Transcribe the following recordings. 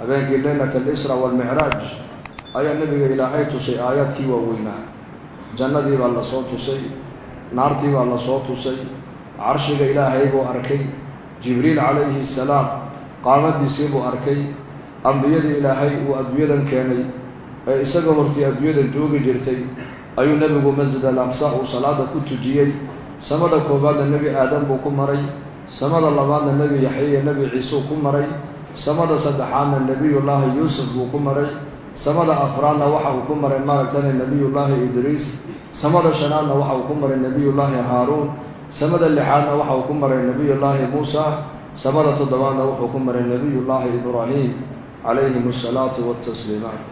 habeenkii leylat alisra waalmicraaj ayaa nebiga ilaahay tusay aayaadkii waaweynaa. Jannadii baa la soo tusay naartii baa la soo tusay carshiga ilaahay buu arkay jibriil calayhi salaam qaamadiisii buu arkay ambiyadii ilaahay uu adduunyadan keenay ee isaga hortii adduunyadan joogi jirtay ayuu nebigu masjid al aqsa uu salaada ku tujiyey. Samada koowaadna nebi aadam buu ku maray samada labaadna nebi yaxya iyo nebi ciisuu ku maray samada saddexaadna nebiyullaahi yuusuf buu ku maray samada afraadna waxa uu ku maray maaragtana nebiyullaahi idriis samada shanaadna waxa uu ku maray nebiyullaahi haaruun samada lixaadna waxa uu ku maray nebiyullaahi muusa samada toddobaadna wuxuu ku maray nebiyullaahi ibraahim calayhim asalaatu watasliimaat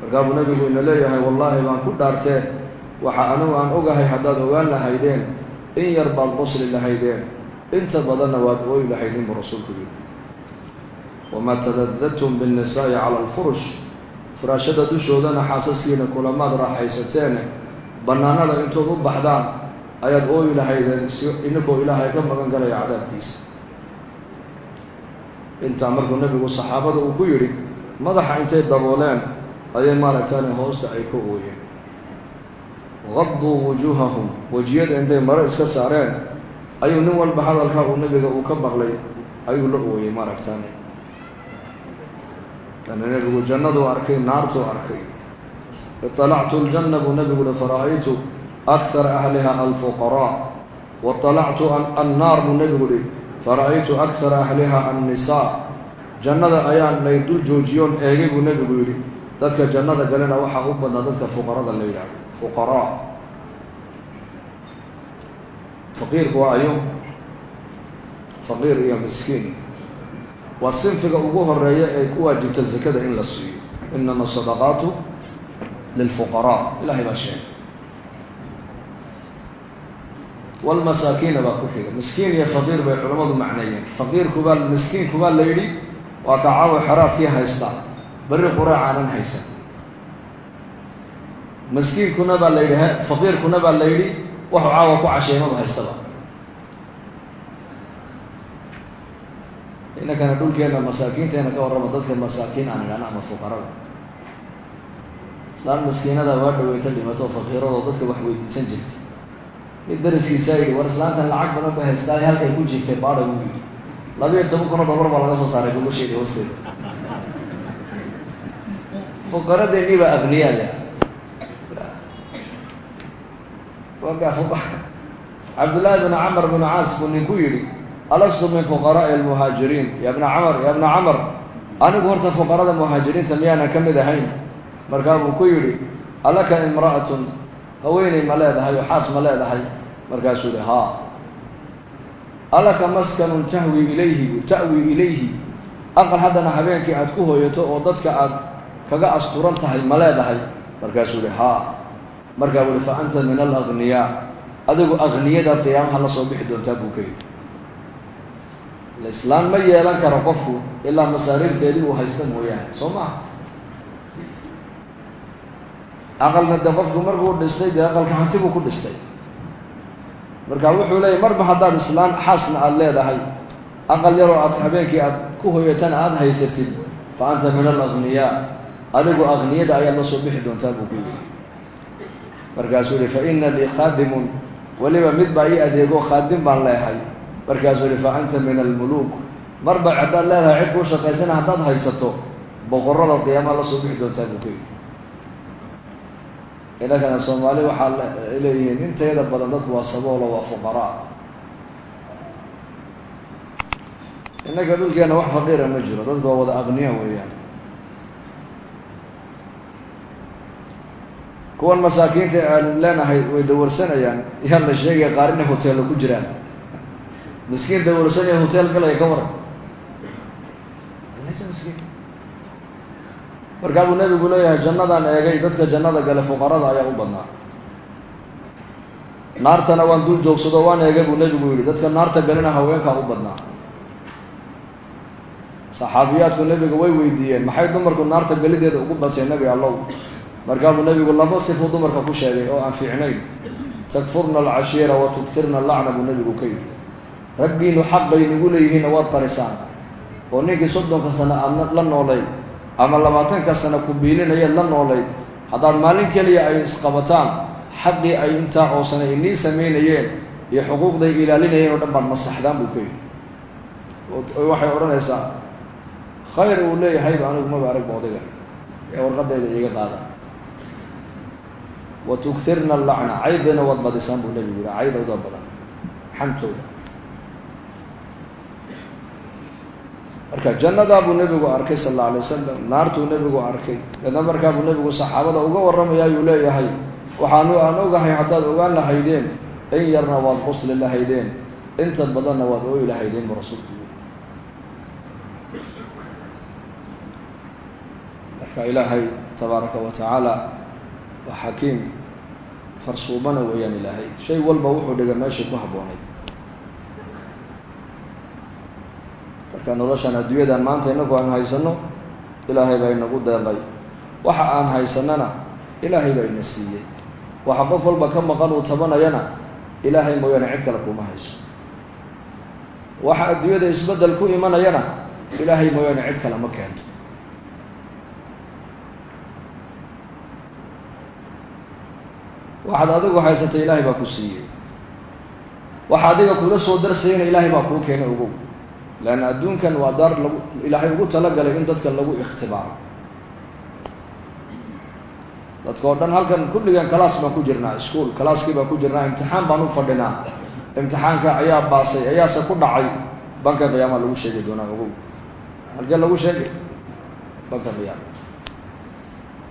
markaa buu nebigu ina leeyahay wallaahi baan ku dhaartee waxa anigu aan ogahay haddaad ogaan lahaydeen in yar baad qosli lahaydeen inta badanna waad ooyi lahaydeen buu rasuulku yidhi. Wamaa tadadadtum binnisaa'i cala alfurush. Furaashada dushoodana xaasaskiina kulamaad raaxaysateene bannaanada intood u baxdaan ayaad ooyi lahaydeen ininkoo ilaahay ka magan galaya cadaabkiisa. Intaa markuu nebigu saxaabada uu ku yidhi madaxa intay dabooleen ayay maaragtaani hoosta ay ka ooyeen. Qaduu wujuuhahum wejiyada intay maro iska saareen ayuu nin walba hadalkaa uu nebiga uu ka maqlay ayuu la ooyey maaragtaani laanna nebigu jannaduu arkay naartuu arkay. Iطalactu ljanna buu nebigu uhi fara-aytu akhara ahliha alfuqaraa waطalactu annaar buu nebigu uhi fara-aytu akhara ahliha annisaa jannada ayaan lay dul joojiyoon eegay buu nebigu yidhi. Dadka jannada galena waxaa u badnaa dadka fuqarada la yidhahdo fuqaraa faqiirku waa ayo faqiir iyo miskiin. Waa sinfiga ugu horreeya ee ku waajibta zakada in la siiyo. Inama sadaqaatu lilfuqaraa. Ilahay baa sheegay. Walmasaakiina baa ku xiga. Miskiin iyo faqiir bay culammadu macneeyeen. Faqiirkubaa miskiinkubaa la yidhi waa ka caawa xeraadkii haystaa berri quraac aanan haysan. Miskiinkuna baa baa la yidhi waxu caawa ku casheymaba haystaba. Inankana dhulkeena masaakiinteena ka warrama dadka masaakiin aan ama fuqarada. Islaan miskiinada waa dhaweyta dhimato faqiiradoo dadka wax weydiisan jirta mid dariskiisaa yidhi war islaantan lacag badan bay haystaa halkay ku jiiftay baadha buu yidhi labiiyo toban kunoo dollar baa laga soo saaray gogosheeda hoosteeda fuqaradeennii baa aqniyaada cabdullaahi bn camr bn caas buu ninku yidhi alastu min fuqaraa'i almuhaajiriin ya bna camar ya bna camar anigu horta fuqarada muhaajiriinta miyaanan ka mid ahayn. Markaa buu ku yidhi alaka imra'atun haweeney ma leedahay oo xaas ma leedahay? Markaasuu yihi haa. Alaka maskanun tahwi ilayhi ta'wi ilayhi. Aqal haddana habeenkii aad ku hooyato oo dadka aad kaga asturan tahay ma leedahay? Markaasuu yihi haa markaa ihi fa anta min alagniyaa adigu aqniyadaad qiyaamaha la soo bixi doontaa buu ka yidhi. Islaan ma yeelan karo qofku ilaa masaariifteedii uu haysta mooyaane soo maha aqalna de qofku markuu dhistay dee aqalka hanti buu ku dhistay. Marka wuxuu leeyahy marba haddaad islaan xaasna aada leedahay aqal yaroo aad habeenkii aad ku hoyatana aada haysatid fa anta min alagniyaa adigu aqniyada ayaad la soo bixi doontaa buu ku yidhi markaasuu yihi fa ina lii khaadimun. Weliba mid baa ii adeego khaadim baan leehay. Markaasuu yihi fa anta min almuluuk. Marba haddaad leedahay cid kuu shaqaysana haddaad haysato boqorada qiyaamaha la soo bixi doontaa buu ku yidhi. Inankana soomaali waxaa leeyihiin inteeda badan dadku waa saboolo waa fuqaraa. Innaka dhulkeena wax faqiira ma jiro dadku waa wada aqniya weeyaan kuwan masaakiinta aan leenahay way dawarsanayaan. Yaan la sheegaya qaar inay hoteello ku jiraan. Miskiin dawarsanaya hotel galaya ka waran. Miskiin. Markaa buu nebigu leeyahay jannadaan eegay dadka jannada gale fuqarada ayaa u badnaa. Naartana waan dul joogsado waan eegay buu nebigu yidhi. Dadka naarta galena haweenkaa u badnaa. Saxaabiyaadku nebiga way weydiiyeen maxay dumarku naarta gelideeda ugu bateen nebi allow markaa buu nebigu laba sifuu dumarka ku sheegay oo aan fiicnayn. Takfurna alcashiira wa tukfirna allacna buu nebigu ka yidhi. Raggiinu xaq bay nagu leeyihiinna waad qarisaan oo ninkii soddonka sano aada la noolayd ama labaatanka sano ku biilinayaed la noolayd haddaad maalin keliya ay isqabataan xaqii ay intaa oosana inii samaynayeen iyo xuquuqday ilaalinayeen oo dhan baad masaxdaan buu ka yidhi. Waxay odhanaysaa khayr uu leeyahayba anigu maba aragba odayga ee warqadayda iiga qaada wa tukirna allacna caydayna waad badisaan buu nebigu yihi caydowda badan xantooda marka jannadaa buu nebigu arkay sal alla alay wasalam naartuu nebigu arkay dadna markaa buu nebigu saxaabada uga warramaya ayuu leeyahay waxaanu aan ogahay haddaad ogaan lahaydeen in yarna waad qusli lahaydeen inta badanna waad ooyi lahaydeen buu rasuulku yiri marka ilaahay tabaaraka wa tacaala waa xakiim farsuubana weeyaan ilaahay. Shay walba wuxuu dhiga meeshay ku habboonayd marka noloshan adduunyadan maanta inagu aan haysano ilaahay baa inagu deeqay. Waxa aan haysanana ilaahay baa ina siiyey. Waxa qof walba ka maqan uu tabanayana ilaahay mooyaane cid kale kuma hayso. Waxa adduunyada isbeddel ku imanayana ilaahay mooyaane cid kale ma keento waxaad adigu haysatay ilaahay baa ku siiyey. Waxa adiga kula soo darsayana ilaahay baa kuu keenay ogow leanna adduunkan waa daar lagu ilaahay ugu talagalay in dadka lagu ikhtibaaro. Dadka oo dhan halkan kulligan kalaas baan ku jirnaa ischool kalaaskii baan ku jirnaa imtixaan baan u fadhinaa. Imtixaanka ayaa baasay ayaase ku dhacay. Banka qiyaama lagu sheegi doonaa ogow halkee lagu sheegay? Banka qiyaama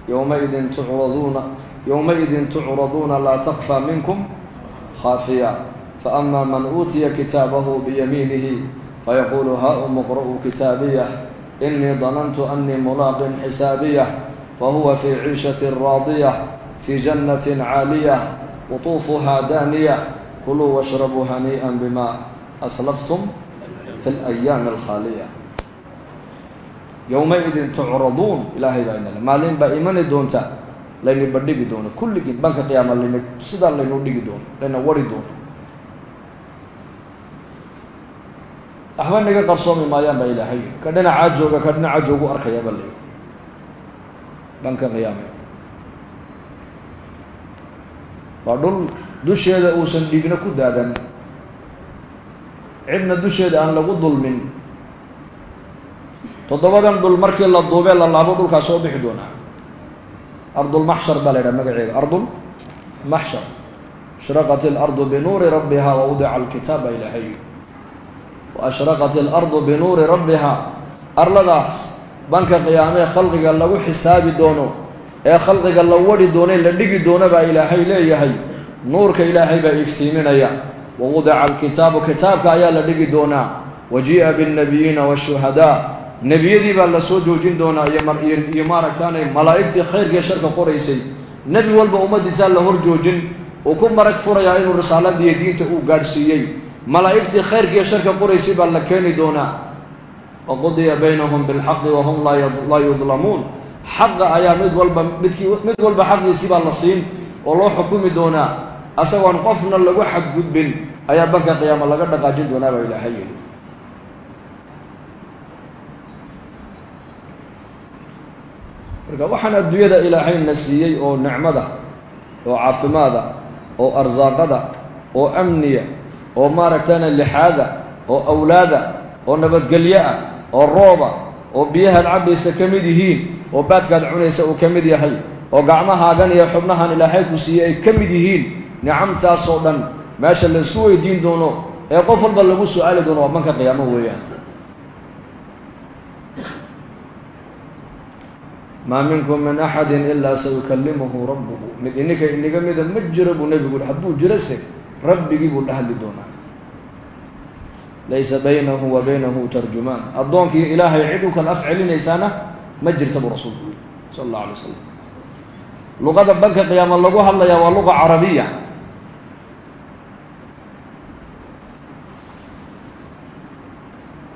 yowmaidin tucraduuna yowmaidin tucraduuna laa takfaa minkum khaafiya faama man uutiya kitaabahu biyamiinihi fayaquulu ha umuqra'u kitaabiyah inii danantu anii mulaaqin xisaabiyah fahuwa fii ciishatin raadiyah fii jannatin caaliyah qutuufuhaa daaniyah kuluu washrabuu hanii'an bima aslaftum fi alayaami alkhaaliya yowmaidin tucraduun ilaahay baa inale maalin baa imani doonta layni bandhigi doono kulligiin banka qiyaama layna sidaa laynu dhigi doono layna wari doono. Waxba naga qarsoomi maayaan baa ilaahay. Ka dhinacaa jooga ka dhinacaa joogu arkayaaba la banka qiyaame. Waa dhul dusheeda uusan dhigna ku daadan. Cidna dusheeda aan lagu dulmin. Toddobadan dhul markii la duubee la laabo dhulkaa soo bixi doonaa ardulmaxshar baa la yidhaha magaceeda ardul maxshar ashraqat ilardu binuuri rabbiha wa wadica alkitaab baa ilaahay ashraqat ilardu binuuri rabbiha arladaas banka qiyaamee khalqiga lagu xisaabi doono ee khalqiga la wadi doono la dhigi doono baa ilaahay leeyahay nuurka ilaahay baa iftiiminaya wa wadica alkitaabu kitaabka ayaa la dhigi doonaa wa jii'a biاnnabiyiina waashuhadaa nebiyadii baa la soo joojin doonaa iyo maaragtaanay malaa'igtii khayrkiiyo sharka qoraysay. Nebi walba ummaddiisaa la hor joojin uu ku marag furayaa inuu risaaladiiyo diinta uu gaadhsiiyey. Malaa'igtii khayrkiiyo sharka qoraysay baa la keeni doonaa. Wa qudiya baynahum bilxaqi wahum laa yudlamuun. Xaqa ayaa mid walba midkii mid walba xaqiisii baa la siin oo loo xukumi doonaa. Asagoon qofna lagu xadgudbin ayaa banka qiyaama laga dhaqaajin doonaa baa ilaahay yidhi marka waxaan adduunyada ilaahayna siiyey oo nicmada oo caafimaada oo arsaaqada oo amniya oo maaragtana lixaada oo awlaada oo nabadgelyo ah oo rooba oo biyahaad cabbaysa ka mid yihiin oo baadkaad cunaysa uu ka mid yahay oo gacmahaagan iyo xubnahan ilaahay ku siiyey ay ka mid yihiin nicamtaasoo dhan meesha la isku weydiin doono ee qof walba lagu su'aali doono waa banka qiyaamo weeyaan maa minkum min axadi ilaa sayukalimuhu rabbuhu. Mid ininka iniga mida ma jiro buu nebigu hi hadduu jirose rabbigii buu dhahli doonaa. Laysa baynahu wa baynahu tarjumaan. Addoonkii ilaahay cid u kala af celinaysaana ma jirta buu rasuulku yiri sala allahu alay wasalam luqada banka qiyaama lagu hadlayaa waa luqa carabiya.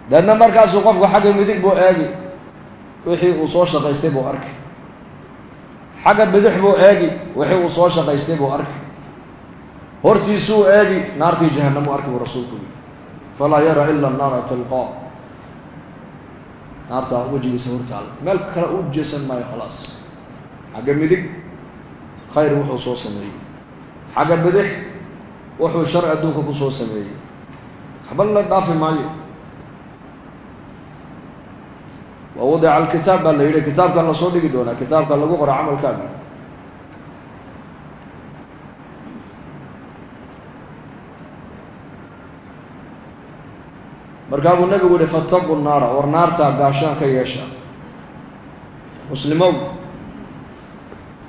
Deedna markaasuu qofku xagga midig buu eegi wixii uu soo shaqaystay buu arki xagga bidix buu eegi wixii uu soo shaqaystay buu arki hortiisuu eegi naartii jahanamuu arki buu rasuulku yiri falaa yara ila naara tilqaa. Naarta wejigiisa hortaala meel kale u jeesan maayo khalaas. Xagga midig khayr wuxuu soo sameeyey. Xagga bidix wuxuu shar adduunka ku soo sameeyey. Waxba la dhaafi maayo wa wadica alkitaab baa la yidhi kitaabkan la soo dhigi doonaa kitaabka lagu qora camalkaaga. Markaa buu nabigu yihi fataqu naara war naartaa gaashaan ka yeesha. Muslimow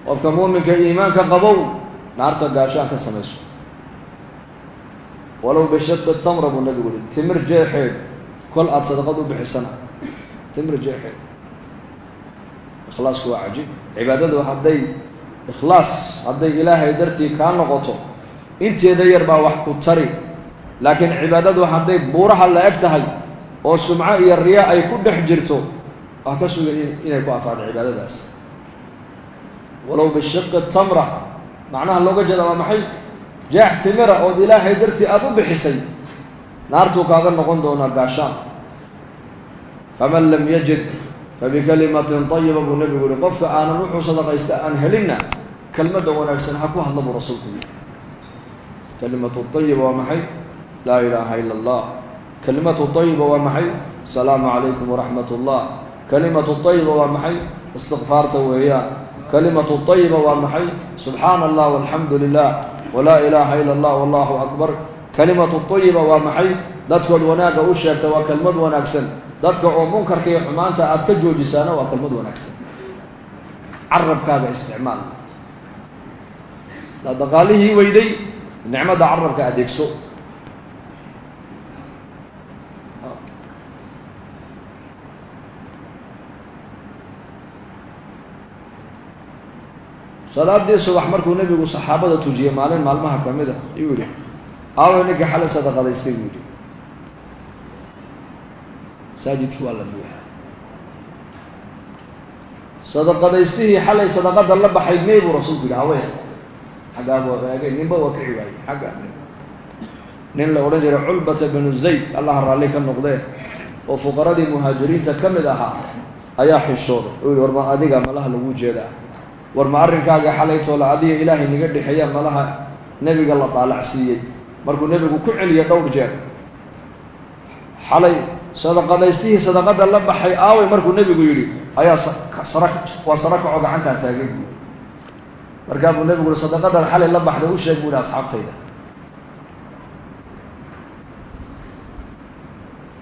qofka muuminka iimaanka qabow naarta gaashaan ka samayso. Walow bishaqi tamra buu nabigu yihi timir jeexeed kol aada sadaqad u timir jeexeed ikhlaasku waa cajiib cibaadadu hadday ikhlaas hadday ilaahay dartii kaa noqoto inteeda yar baa wax ku tari. Laakiin cibaadadu hadday buuraha la eg tahay oo sumco iyo riya ay ku dhex jirto waa ka sugan inay ku afaado cibaadadaas. Walow bishiqi tamra macnaha looga jeeda waa maxay? Jeex timira ood ilaahay dartii aada u bixisay naartuu kaaga noqon doonaa gaashaan faman lam yajid fabikalimatin tayiba buu nabigu yihi qofka aanan wuxuu sadaqaysta aan helinna kelmadda wanaagsan ha ku hadla buu rasuulku yihi kalimatu tayiba waa maxay? Laa ilaaha ila allah kalimatu tayiba waa maxay? Asalaamu calaykum waraxmat ullah kalimatu tayiba waa maxay? Istikfaarta weeyaan. Kalimatu tayiba waa maxay? Subxaana allah walxamdu lilah walaa ilaaha ila allah wallahu akbar. Kalimatu tayiba waa maxay? Dadkood wanaagga u sheegta waa kelmad wanaagsan dadka oo munkarka iyo xumaanta aada ka joojisaana waa kelmad wanaagsan. Carabkaaga isticmaal. Daqaalihii weyday nicmadda carabka adeegso. Salaadii subax markuu nebigu saxaabada tujiyey maalin maalmaha ka mid a ayuu yihi aaway ninka xale sadaqadaystay buu yihi masaajidkii waa la buuxa sadaqadaystihii xalay sadaqada la baxay mee buu rasuulku yihi haween xaggaaba eegay ninba waa kici waayey xagga nin la odhan jiray culbata binu zayd allaha raalli ka noqdee oo fuqaradii muhaajiriinta ka mid ahaa ayaa xishooday oo yihi war ma adiga malaha lagu jeedaa. War ma arrinkaaga xalaytoola adiga ilaahay naga dhexeeya malaha nebiga la daalacsiiyey. Markuu nebigu ku celiyay dhowr jeer xalay sadaqadaystihii sadaqada la baxay aaway markuu nebigu yidhi ayaa waa sara kacoo gacantaan taagay. Buu markaa buu nebigu yihi sadaqadan xalay la baxday u sheeg buu asxaabtayda.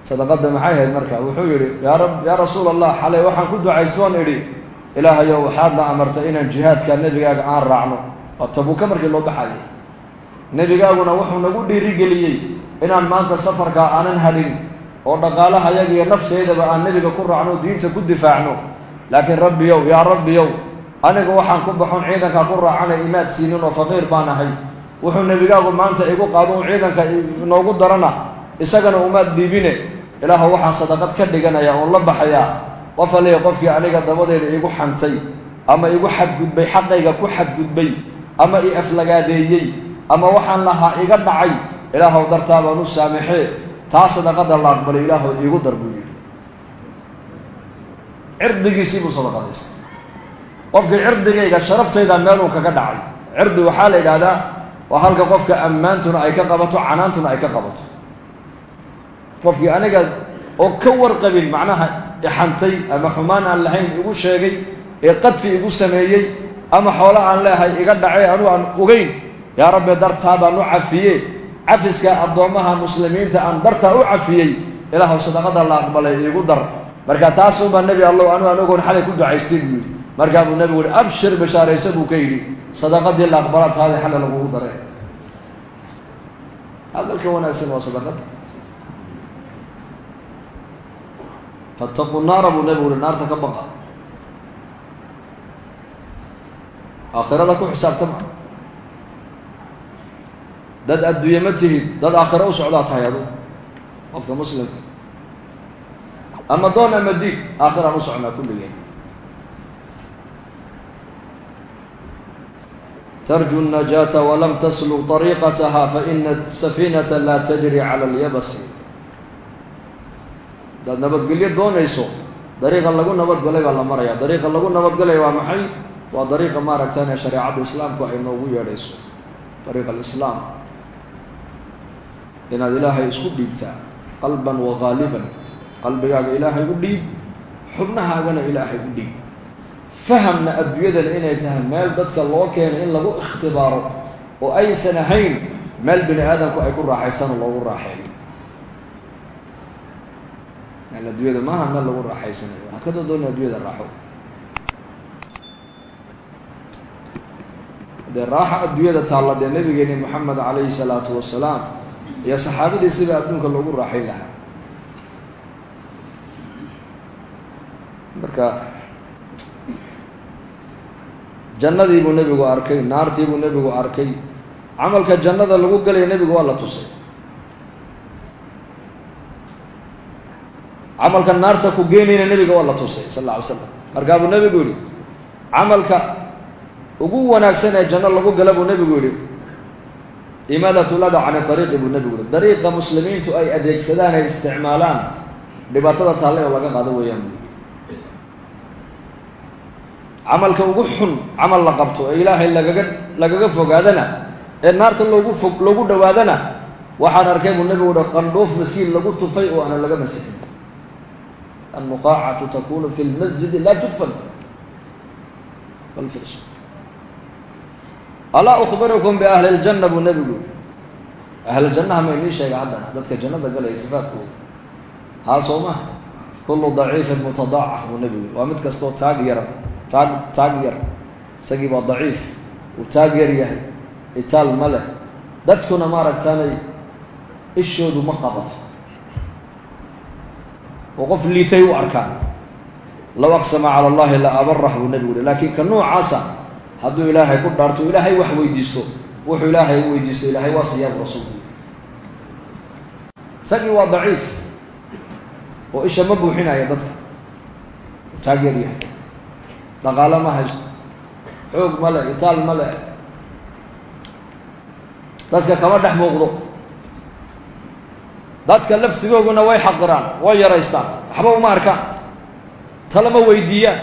Sadaqada maxay ahayd marka wuxuu yihi yaa rab yaa rasuul allah xalay waxaan ku ducaystoon idhi ilaahayow waxaadna amartay inaan jihaadka nebigaaga aan raacno. Waa tabuuka markii loo baxayay. Nebigaaguna wuxuu nagu dhiirigeliyey inaan maanta safarkaa aanan hadhin oo dhaqaalahayaga iyo nafteedaba aan nebiga ku raacno diinta ku difaacno. Laakiin rabbiyow yaa rabbiyow aniga waxaan ku baxon ciidankaa ku raacana imaad siinin oo faqiir baan ahay. Wuxuu nebigaagu maanta igu qaado u ciidanka inoogu darana isagana umaad diibine. Ilaahu waxaan sadaqad ka dhiganaya oon la baxayaa. Qof qofkii aniga dabadeeda igu xantay ama igu xadgudbay xaqayga ku xadgudbay ama i aflagaadeeyey ama waxaan lahaa iga dhacay ilaahow dartaa baan u saamaxee taa sadaqada la aqbalay ilaahow iigu dar buu yidhi. Cirdigiisii buu sadaqadaystay qofkii cirdigayga sharaftayda meeluu kaga dhacay. Cirdi waxaa la yidhaahdaa waa halka qofka ammaantuna ay ka qabato canaantuna ay ka qabato. Qofkii aniga oo ka warqabin macnaha ixantay ama xumaan aan lahayn igu sheegay ee qadfi igu sameeyey ama xoolo aan leehay iga dhacay anuu aan ogeyn yaa rabbi dartaa baan u cafiye cafiska addoommaha muslimiinta aan dartaa u cafiyey ilaahw sadaqada la aqbalay iigu dar. Marka taasuunbaa nebi allow anuu aan ogoon xalay ku ducaystay buu yidhi. Markaa buu nebigu yihi abshir bashaaraysa buu ka yidhi. Sadaqadii la aqbala taadii xalay lagugu daray. Hadalka wanaagsan waa sadaqada fattaquu naara buu nebigu uhi naarta ka baqa. Aakhirada ku xisaabtama dad adduunye ma tihid dad aakhiro u socdaa tahay adu qofka muslimka ama doon ama diig aakhiraan u socnaa kulligeen tarju الnajaata walam taslug طariiqataha faina safiinata laa tajri cala اlyabasi haddaad nabadgelyo doonayso dariiqa lagu nabadgalay baa la maraya dariiqa lagu nabadgalaya waa maxay waa dariiqa maaragtane shareecadda islaamku ay noogu yeedhayso dariiqa alislaam inaad ilaahay isku dhiibtaa qalban wa qaaliban qalbigaaga ilaahay u dhiib xubnahaagana ilaahay u dhiib. Fahamna adduunyadana inay tahay meel dadka loo keenay in lagu ikhtibaaro oo aysan ahayn meel bini aadamku ay ku raaxaystaan loogu raaxeeyo. Meel adduunyada maaha meel lagu raaxaysanayo waxaa ka doodoona adduunyada raaxo. Dee raaxa adduunyada taalla dee nabigeeni moxamed calayhi salaatu wasalaam iyo saxaabadiisiba adduunka loogu raaxayn lahaa. Marka jannadii buu nebigu arkay naartii buu nebigu arkay camalka jannada lagu gelaya nebigu waa la tusay. Camalka naarta ku geenayna nebiga waa la tusay sal alla alay slam markaa buu nebigu yihi camalka ugu wanaagsan ee janno lagu gala buu nebigu yihi imaadatu lada cani ariiqi buu nebigu yihi dariiqa muslimiintu ay adeegsadaan ay isticmaalaan dhibaatada taalle oo laga qaado weeyaan. Camalka ugu xun camal la qabto ee ilaahay lagaga lagaga fogaadana ee naarta loogu fog loogu dhawaadana waxaan arkay buu nebigu uhi qandhuuf masiil lagu tufay oo aanan laga masixin. Alnuqaacatu takunu fi lmasjidi laa tudfan alaa ukhbirukum biahli ljanna buu nebigu ahljannaha ma inii sheega haddana dadka jannada galaya sifaadkooda haa soo maha kullu daciifin mutadaacaf buu nebigu waa mid kastoo taag yara taag taag yar. Isagii baa daciif uu taag yar yahay itaal ma leh. Dadkuna maaragtaanay ishoodu ma qabato. Oo qof liitay u arkaan. Low aqsama cala allahi la abarah buu nebigu yihi laakiin hadduu ilaahay ku dhaarto ilaahay wax weydiisto. Wuxuu ilaahay weydiisto. Ilaahay waa siyaab rasuulku isagii waa daciif oo isha ma buuxinaya dadka. Taag yar yahay. Dhaqaalo ma haysto. Xoog ma le itaal ma le dadka kama dhex muuqdo. Dadka laftigooguna way xaqiraan way yaraystaan. Waxba uma arkaan. Talama weydiiyaan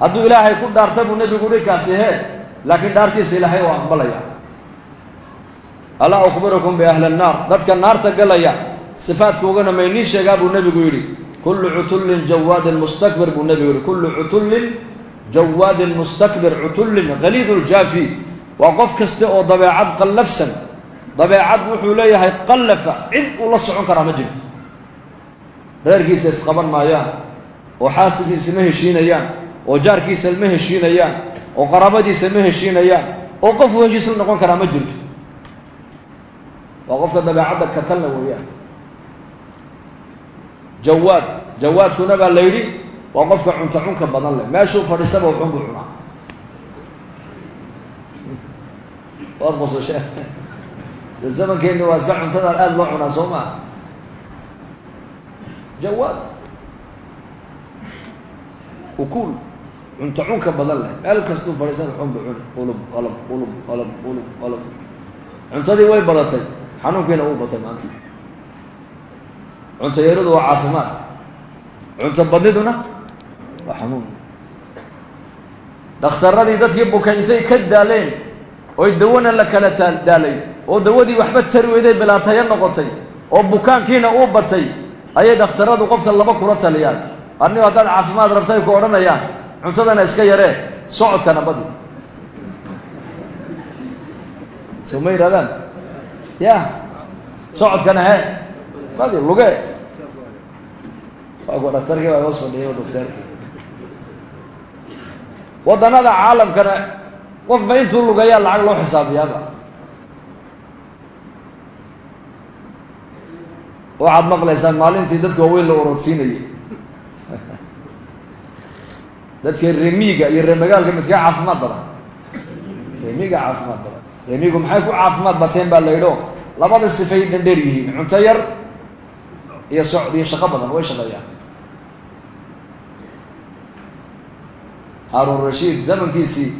hadduu ilaahay ku dhaarta buu nebigu dhinkaasi hee. Laakiin dhaartiisa ilaahay oo aqbalaya. Alaa ukhbirukum biahli annaar. Dadka naarta galaya sifaadkoogana maynii sheegaa buu nebigu yidhi. Kullu cutullin jawaadin mustakbir buu nebigu yihi kullu cutullin jawaadin mustakbir cutullin haliid ljaafi waa qof kasta oo dabeecad qallafsan. Dabeecad wuxuu leeyahay qallafa cid uu la socon karaa ma jirto reerkiisa isqaban maayaan oo xaasidiisa ma heshiinayaan oo jaarkiisa ma heshiinayaan oo qaraabadiisa ma heshiinayaan oo qofuu heshiis la noqon karaa ma jirto. Waa qofka dabeecadda kakalna weeyaan. Jawaad jawaadkuna baa la yidhi waa qofka cunto cunka badan leh. Meeshuu fadhiistaba wuxun buu cunaa. Waad qososhe de zamankeeni waa iska cuntadan aada loo cunaa soo maa jawaad. Ukuul cunto cunka badan leh. Meel kastuu fadhiistan wuxun buu cuni. Ulub olab ulub olab ulub olab cuntadii way badatay. Xanuunkiina uu batay maanta cunto yaradu waa caafimaad. Cunto badniduna waa xanuun. Dhakhtaradii dadkii buka intay ka daaleen. Oy dawana la kala daalay. Oo dawadii waxba tari weyday bilaatayo noqotay. Oo bukaankiina uu batay. Ayay dhakhtaradu qofka laba kula taliyaan. Anigo haddaad caafimaad rabtay ku odhanayaan cuntadana iska yaree socodkana badi. Soo ma yidhahdaan? Ya socodkana he badi luge waa kuwa dhaktarkii baa hoos fadhiyay doktaarkii. Waddanada caalamkana qofba intuu lugayaa lacag loo xisaabiyaaba. Waxaad maqlaysaan maalintii dadka waaweyn la orodsiinayay dadka remiiga iyo reemagaalka midkaa caafimaad badan. Remiiga caafimaad badan. Remiigu maxay ku caafimaad bateen baa la yidho labada sifay dhandheer yihiin cunto yar iyo socod iyo shaqo badan way shaqeeyaan. Haaruun rashiid zamankiisii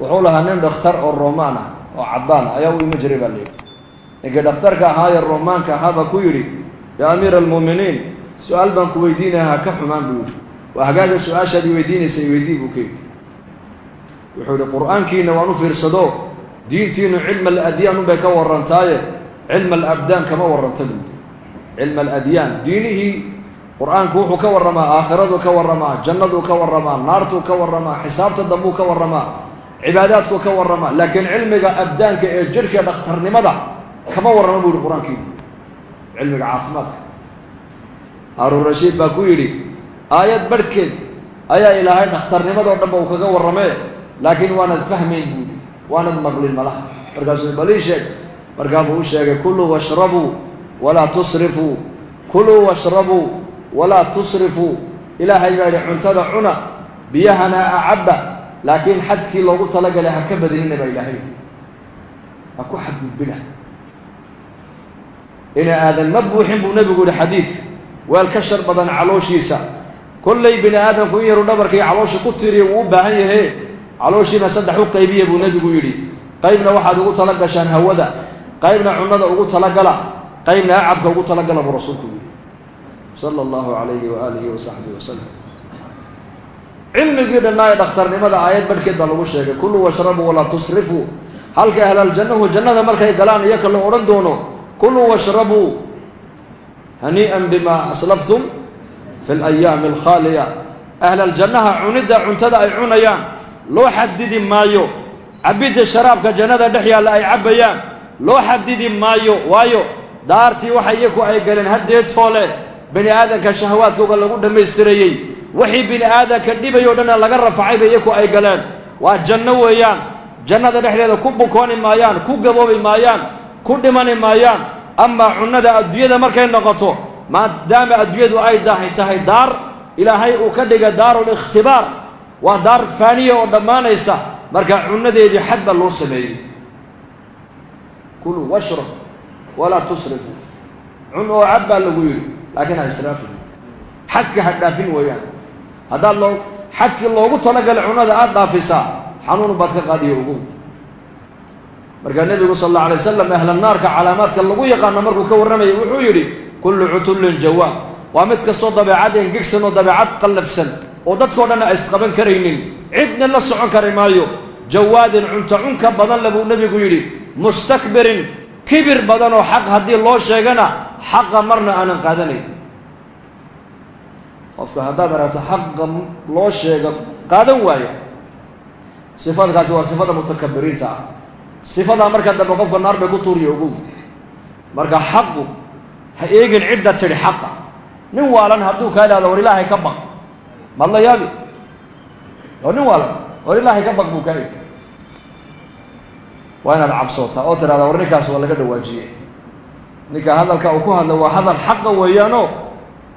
wuxuu lahaa nin dhakhtar oo romaan ah oo caddaan ah ayaa u imi jiray baa la yidhi. Ninkii dhakhtarka ahaa ee romaanka ahaaba ku yidhi yaa amiira almuuminiin su'aal baan ku weydiinaya ha ka xumaan buu yidhi waa hagaaga su'aashaad weydiinaysa i weydii buu ka yidhi wuxuu yihi qur'aankiina waan u fiirsado diintiinu cilma aladyaan unbay ka warantaaye cilma alabdaan kama warranta buu cilma aladyaan diinihii qur'aanku wuxuu ka warramaa aakhiradu ka warramaa jannaduu ka warramaa naartuu ka warramaa xisaabta dambuu ka warramaa cibaadaadku ka warramaa laakiin cilmiga abdaanka ee jirhka dhakhtarnimada kama warrama buu yihi qur'aankiinu cilmiga caafimaadka. Haaruun rashiid baa ku yidhi aayad barhkeed ayaa ilaahay dhakhtarnimadoo dhanba uu kaga warramee. Laakiin waanad fahmayn buu yihi waanad maqlin malaha. Markaasuu balii sheeg. Markaa buu u sheegay kuluu washrabuu walaa tusrifuu kuluu washrabuu walaa tusrifuu ilaahay baa yidhi cuntada cuna biyahana acabba. Laakiin xadkii loogu talagalay ha ka badinina baa ilaahay ha ku xadgudbina. Ina aadan ma buuxin buu nebigu yihi xadiid weel ka shar badan calooshiisa kollay bini aadamku in yaru dhabarkii caloosha ku tiiriya wuu u baahan yahe calooshiina saddex u qaybiya buu nebigu yidhi. Qaybna waxaad ugu tala gashaan hawada qaybna cunnada ugu talagala qaybna acabka ugu talagala buu rasuulku yidhi. Sala allahu calayhi wa aalihi wa saxbihi wasalam cilmigii dhannaa ee dhakhtarnimada aayad barhkeed baa lagu sheegay kuluu washrabuu walaa tusrifuu halka ahlaaljannahu jannada markay galaan iyaka la odhan doono kuluu washrabuu hanii'an bima aslaftum fi alayaami alkhaaliya. Ahlaaljannaha cunidda cuntada ay cunayaan. Loo xadidi maayo. Cabbidda sharaabka jannada dhex yaalla ay cabbayaan. Loo xadidi maayo waayo. Daartii waxa iyaku ay galeen haddeetoo leh bini aadanka shahawaadkooga lagu dhammaystirayey wixii bini aadanka dhibay o dhanna laga rafacayba iyaku ay galeen. Waa janno weeyaan. Jannada dhexdeeda ku bukooni maayaan ku gaboobi maayaan ku dhimani maayaan. Amaa cunnada adduunyada markay noqoto maadaama adduunyadu ay dahay tahay daar. Ilaahay uu ka dhiga daarul ikhtibaar. Waa daar faaniya oo dhammaanaysa. Marka cunnadeedii xad baa loo sameeyey. Kuluu washrab walaa tusrifu. Cun oo cad baa lagu yidhi laakiin ha israafin. Xadka ha dhaafin weeyaan. Haddaad loo xadkii loogu talagalay cunnada aada dhaafisaa xanuun baad ka qaadiyo ogow markaa nebigu sal alla alay wasalam ahla naarka calaamaadka lagu yaqaano markuu ka warramayay wuxuu yidhi kullu cutullin jawaab. Waa mid kastoo dabeecad engegsan oo dabeecad qallafsan oo dadkao dhan a isqaban karaynin. Cidna la socon kari maayo. Jawaadin cunto cunka badan le buu nebigu yidhi mustakbirin kibir badan oo xaq haddii loo sheegana xaqa marna aanan qaadanayn. Qofka haddaad aragto xaqa loo sheega qaadan waaya sifadkaasi waa sifada mutakabiriinta ah. Sifadaa marka dambe qofka naar bay ku tuuriya ogow marka xaqu ha eegin cidda tidhi xaqa. Nin waalan hadduu kaa idhahdo war ilaahay ka baq. Maad la yaabi? Oo nin waalan war ilaahay ka baq buu kaa egi waa inaad cabsootaa oo tidhahdaa war ninkaas waa laga dhawaajiyey. Ninka hadalka uu ku hadla waa hadal xaqa weeyaanoo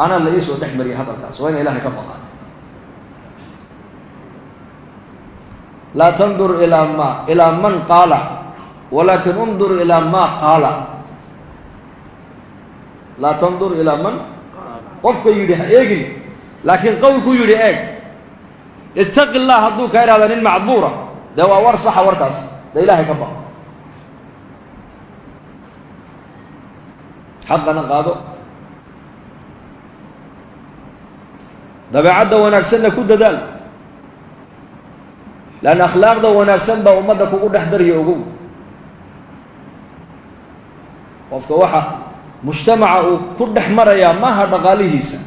anaa la iisoo dhex mariyay hadalkaas. Waa ina ilahay ka baqaa laa tandur ilaa ma ilaa man qaala walaakin undur ilaa ma qaala laa tandur ilaa man? Qofka yidhi ha eegin. Laakiin qowlku yidhi eeg. Ittaqi llah hadduu kaa ihahda nin macduura dee waa war saxa warkaas. Dee ilaahay ka baq xaqana qaado. Dabeecadda wanaagsanna ku dadaal. Leanna akhlaaqda wanaagsan baa ummadda kugu dhex darya ogow. Qofka waxa mujtamaca uu ku dhex marayaa maaha dhaqaalihiisa.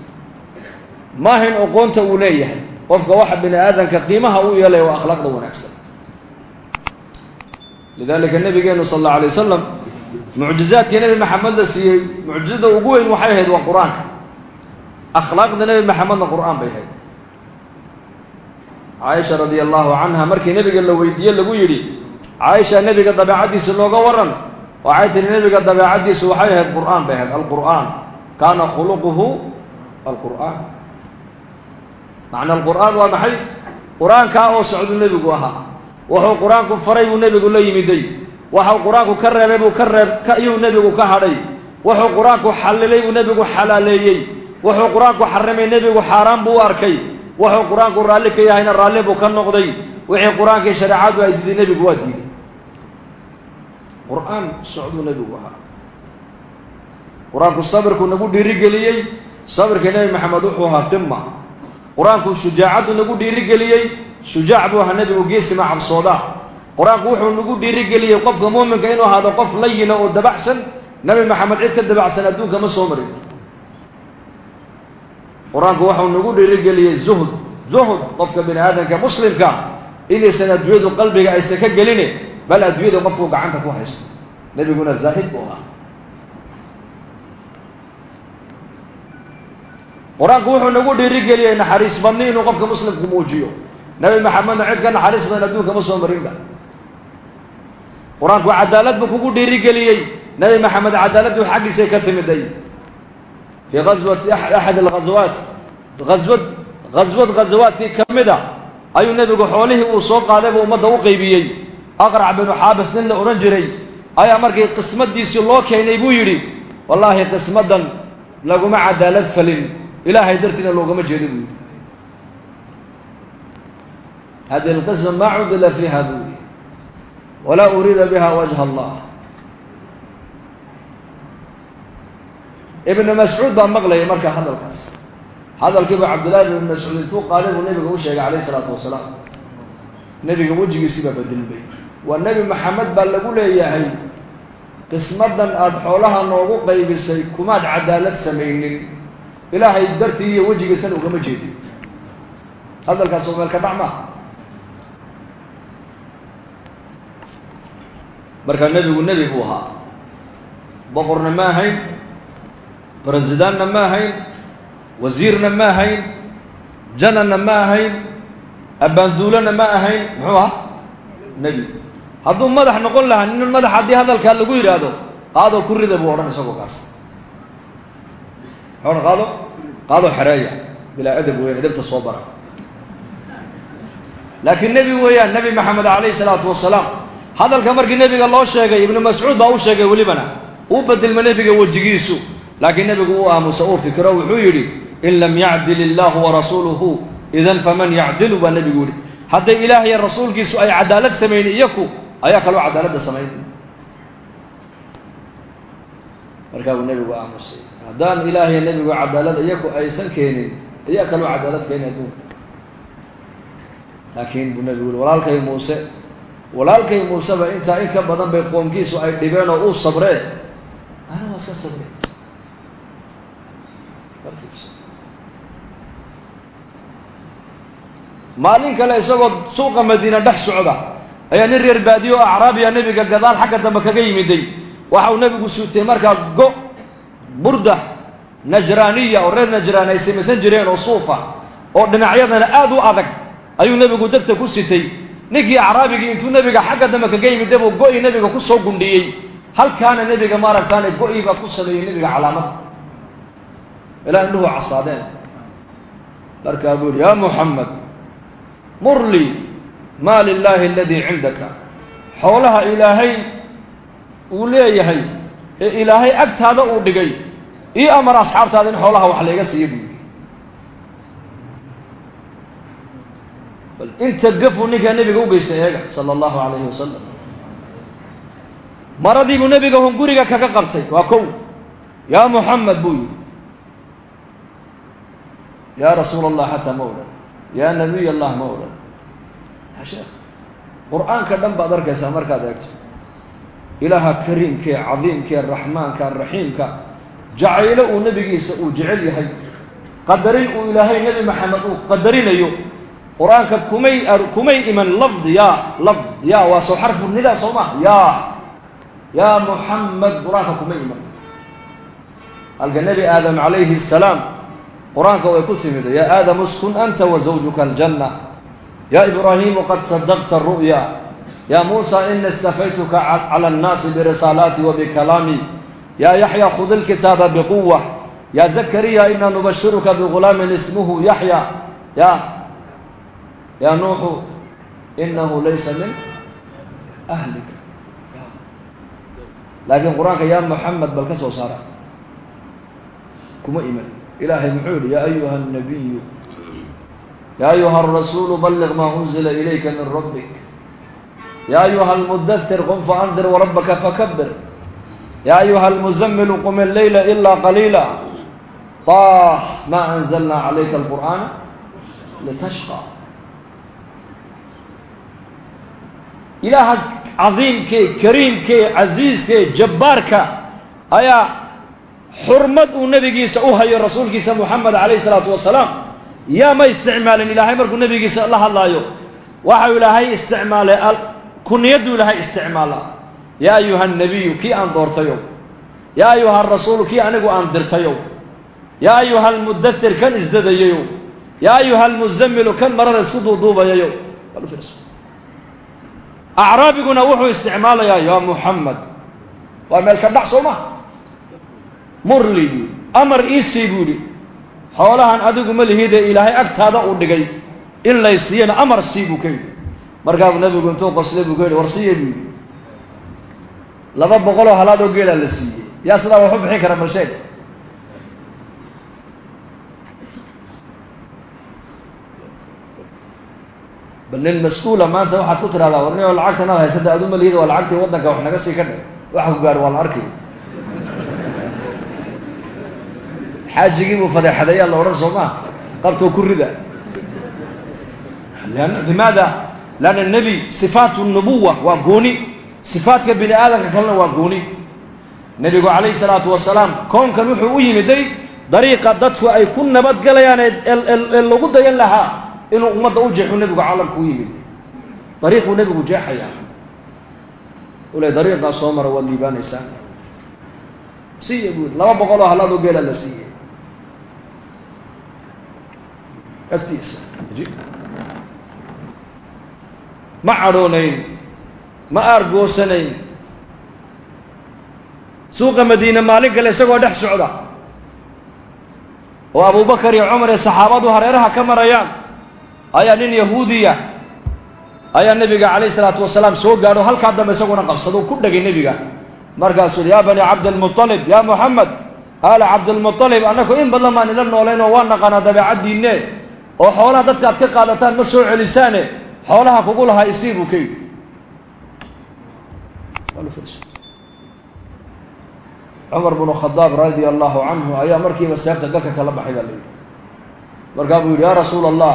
Maaha in oqoonta uu leeyahay. Qofka waxa bini aadanka qiimaha u yeelaya waa akhlaaqda wanaagsan. Lidalika nabigeenu sal alla alay wasalam mucjizaadkii nebi maxamed la siiyey mucjizada ugu weyn waxay ahayd waa qur'aanka. Akhlaaqda nebi maxamedna qur'aan bay ahayd. Caaisha radia allahu canha markii nebiga la weydiiye lagu yidhi caaisha nebiga dabeecaddiisa looga waran waxay tihi nebiga dabeecaddiisu waxay ahayd qur'aan bay ahayd alqur'aan. Kaana khuluquhu alqur'aan. Macna alqur'aan waa maxay? Qur'aankaa oo socdu nebigu ahaa. Wuxuu qur'aanku faray buu nebigu la yimiday. Waxau qur'aanku ka reebay buu ka reeb iyuu nebigu ka hadhay. Wuxuu qur'aanku xallilay buu nebigu xalaaleeyey. Wuxuu qur'aanku xarimay nebigu xaaraan buu u arkay. Wuxuu qur'aanku raalli ka yahayna raalli buu ka noqday. Wixii qur'aankii shareecadu ay diiday nebigu waa diiday qur'aan socduu nebigu ahaa. Qur'aanku sabirku nagu dhiirigeliyey sabirka nebi maxamed wuxuu ahaa qima qur'aanku shujaacaddu nagu dhiirigeliyey shujaac buu ahaa nebigu geesima cabsooda qur'aanku wuxuu nagu dhiirigeliyey qofka muuminka inuu ahaado qof layina oo dabacsan nebi maxamed cid ka dabacsan adduunka ma soo marin. Qur'aanku waxau nagu dhiirigeliyey zuhd zuhd qofka bini aadamka muslimka inaysan adduunyadu qalbiga aysan ka geline bal adduunyada qofkuu gacanta ku haysto nebiguna zaahid buu ahaa. Qur'aanku wuxuu nagu dhiirigeliyey naxariis badni inuu qofka muslimku muujiyo. Nebi maxamedna cid ka naxariis badan adduunka ma soo marinba qur'aanku cadaalad buu kugu dhiirigeliyey nebi maxamed cadaaladdu xaggiisay ka timiday. Fii aswati axad aswad ghaswad ghazawaadkii ka mid a ayuu nebigu xoolihii uu soo qaaday buu ummadda u qeybiyey aqrac binu xaabis nin la odhan jiray ayaa markii qismadiisii loo keenay buu yidhi wallaahi qismadan laguma cadaalad falin. Ilaahay dartiina loogama jeedo buu yidhi. Hadihi alqisma maa cudila fiiha buu yidhi walaa uriida biha wajha allah. Ibnu mascuud baa maqlayay markaa hadalkaas. Hadalkiiba cabdullaahi ibnu mascuud intuu qaaday buu nebiga u sheegay calayhi isalaatu wasalaam. Nebiga wejigiisii baa bedilmay waa nebi maxamed baa lagu leeyahay qismadan aada xoolaha noogu qaybisay kumaad cadaalad samaynin. Ilaahay dartii iyo wejigiisana ugama jeedin. Hadalkaas oo meelka dhac maaha markaa nebigu nebi buu ahaa. Boqorna ma ahayn bresidaanna ma ahayn wasiirna ma ahayn jananna ma ahayn abbaanduulana ma ahayn muxuu ahaa? Nebi hadduu madax noqon lahaa nin madax haddii hadalkaa lagu yidhaahdo qaadoo ku rida buu odhan isagoo kaas. Odhan qaado qaadoo xereeya bilaa adab weya adabta soo laakiin nebi weeyaan nebi maxamed calayhi salaatu wasalaam hadalka markii nebiga loo sheegay ibnu mascuud baa u sheegay welibana uu bedelma nebiga wejigiisu. Laakiin nebigu uu aamusa uu fikiro wuxuu yidhi in lam yacdil illaahu warasuuluhu idan faman yacdilu baa nebigu yihi hadday ilaah iyo rasuulkiisu ay cadaalad samayni iyaku ayaa kaloo cadaaladda samayn. Markaa buu nebigu aamusay. Haddaan ilaah iyo nebigu cadaalad iyaku aysan keenin ayaa kaloo cadaalad keeni adduunka laakiin buu nebigu yihi walaalkay muuse walaalkay muuseba intaa in ka badan bay qoomkiisu ay dhibeen oo uu sabreen ana waa iska sabre maalin kale isagoo suuqa madiina dhex socda ayaa nin reer baadiyo oo acraabiya nebiga gadaal xagga dambe kaga yimiday. Waxa uu nebigu suutay markaa go burda najraaniya oo reer najraan ay samaysan jireen oo suufa oo dhinacyadana aada u adag ayuu nebigu degta ku sitay. Ninkii acraabigii intuu nebiga xagga dambe kaga yimiday buu go-i nebiga ku soo gundhiyey. Halkaana nebiga maaragtaane go-i baa ku sameeyey nebiga calaamad. Ilaa indhuhu casaadeen. Markaa buu yihi yaa muxamed mur lii maa lilaahi aladii cindaka. Xoolaha ilaahay uu leeyahay ee ilaahay agtaada uu dhigay ii amar asxaabtaada in xoolaha wax layga siiya buu yidhi. Bal inta gafuu ninkaa nebiga u geystay eega sala allahu calayhi wasalam maradiibuu nebiga hunguriga kaga qabtay waa kow. Yaa muxamed buu yidhi. Yaa rasuula allah xataa ma odhan. Yaa nabiy allah ma odhan ya sheekh qur'aanka dhan baad arkaysaa markaad eegto. Ilaaha kariimkee cadiimkee raxmaanka raxiimka jacaylo uu nebigiisa uu jecel yahay. Qadarin uu ilaahay nebi maxamed uu qadarinayo qur'aanka kumay kumay iman lafd yaa lafd yaa waa soo xarfu nidaa soo maha yaa. Yaa muxamed qur'aanka kumay iman. Halka nebi aadam calayhi asalaam qur'aanka way ku timid yaa aadam uskun anta wa zawjuka aljanna ya ibraahimu qad sadaqta ru'ya. Ya muusa ina istafaytuka cala annaasi birisaalaati wa bikalaami ya yaxya khud ilkitaaba biquwa ya zakariya ina nubashiruka bigulaamin ismuhu yaxya ya ya nuuxu inahu laysa min ahlika. Laakiin qur'aanka ya muxamed bal ka soo saara. Kuma iman. Ilaahay muxuu yihi ya ayuha الnabiyu yaa ayuha arasuulu balliq maa unzila ilayka min rabbik yaa ayuha almudathir qum faandir warabbaka fakabir yaa ayuha almuzamilu qum alleyla ilaa qaliila طaax maa anzalnaa calayka alqur'aana litashqa ilaaha cadiimkee kariimkee casiiskee jabbaarka ayaa xurmad uu nabigiisa u hayo rasuulkiisa moxamed calayh isalaatu wasalaam yaa ma isticmaalin ilaahay markuu nebigiisa la hadlaayo waxau ilaahay isticmaalay kuniyaduu ilaahay isticmaalaa. Yaa ayuha nabiyu kii aan doortayow yaa ayuha arasuulu kii anigu aan dirtayow yaa ayuha almudathir kan isdadayayow yaa ayuha almuzamilu kan marada isku duuduubayayow acraabiguna wuxuu isticmaalayaa yaa muxamed waa meel ka dhac soo ma? Murli buui amar iisii buu idhi xoolahan adigu ma lihidee ilaahay agtaada uu dhigay. In lay siiyana amar sii buu ka yidhi. Markaabuu nabigu intuu qoslay buu ka yidhi war siiya buu yidhi. Laba boqoloo halaad oo geelaa la siiyey. Yaa sidaa waxu bixin kara bal sheeg. Bal nin mas'uula maanta waxaad ku tidhahdaa war nin oo lacagtan aad haysata adu ma lihida waa lacagtii waddanka wax naga sii ka dhe waxa ku gaadho waa la arkay xaajigii buu fadeexadayaa la odhan soo maa qabtoo ku rida. Limaada? Lanna nebi sifaatu nubuwa waa gooni. Sifaatka bini aadamka kalena waa gooni. Nebigu calayhi salaatu wasalaam koonkan wuxuu u yimiday dariiqa dadku ay ku nabadgalayaan ee lagu dayan lahaa inuu ummadda u jeexu nebigu caalamka u yimid. Dariiquu nebigu jeexayaa. Ule dariiqaa soo mara waad liibaanaysaan siiya buu laba boqol oo halaadoo geelaa agtiisa. Ma cadhoonayn ma aargoosanayn suuqa madiine maalin kale isagoo dhex socda oo abubakar iyo cumar ee saxaabadu hareeraha ka marayaan ayaa nin yahuudiya ayaa nebiga calayhi salaatu wasalaam soo gaadho halkaa dambe isaguna qabsado ku dhegay nebiga. Markaasuu yaa bani cabdilmualib yaa muxamed aala cabdilmualib annaku in badan baan ila noolayn oo waa naqaanaa dabeecaddiinne oo xoolaha dadka aad ka qaadataan ma soo celisaane xoolaha kugu lahaa isii buu ka yidhi. Cumar bnu khadaab radia allahu canhu ayaa markiiba seefta galka kala baxay baa la yidhi. Markaa buu yidhi yaa rasuula allah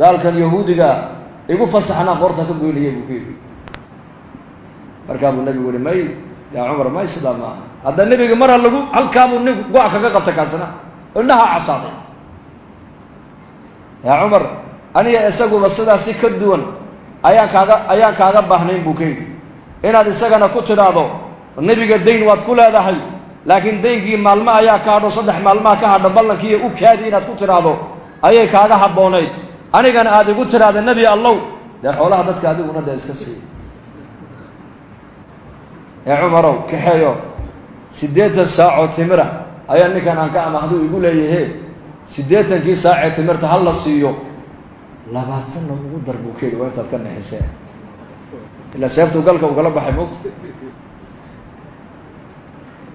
gaalkan yahuudiga igu fasaxnaa qoorta ka goynaya buu ka yidhi. Markaa buu nabigu yihi may yaa cumar may sidaa maaha. Hadda nebiga mara lagu halkaabuu nin go-a kaga qabta kaasna indhaha casaaday yaa cumar aniga isaguba sidaasi ka duwan ayaan kaaga ayaan kaaga baahnayn buu ka yidhi. Inaad isagana ku tidhaahdo nebiga dayn waad ku leedahay laakiin daynkii maalmo ayaa ka hadho saddex maalmaha ka hadho ballankiiyo u kaadi inaad ku tidhaahdo ayay kaaga habboonayd. Anigana aad igu tidhaahda nebi allow. Dee xoolaha dadka adiguna dee iska siiy ee cumarow kaxeeyo siddeetan saacoo timira ayaa ninkan aan ka amahduu igu leeyahe siddeetankii saacee timirta hal la siiyo labaatanna ugu dar buu keeli waa intaad ka nexisee ilaa seeftuu galka ugala baxay moogta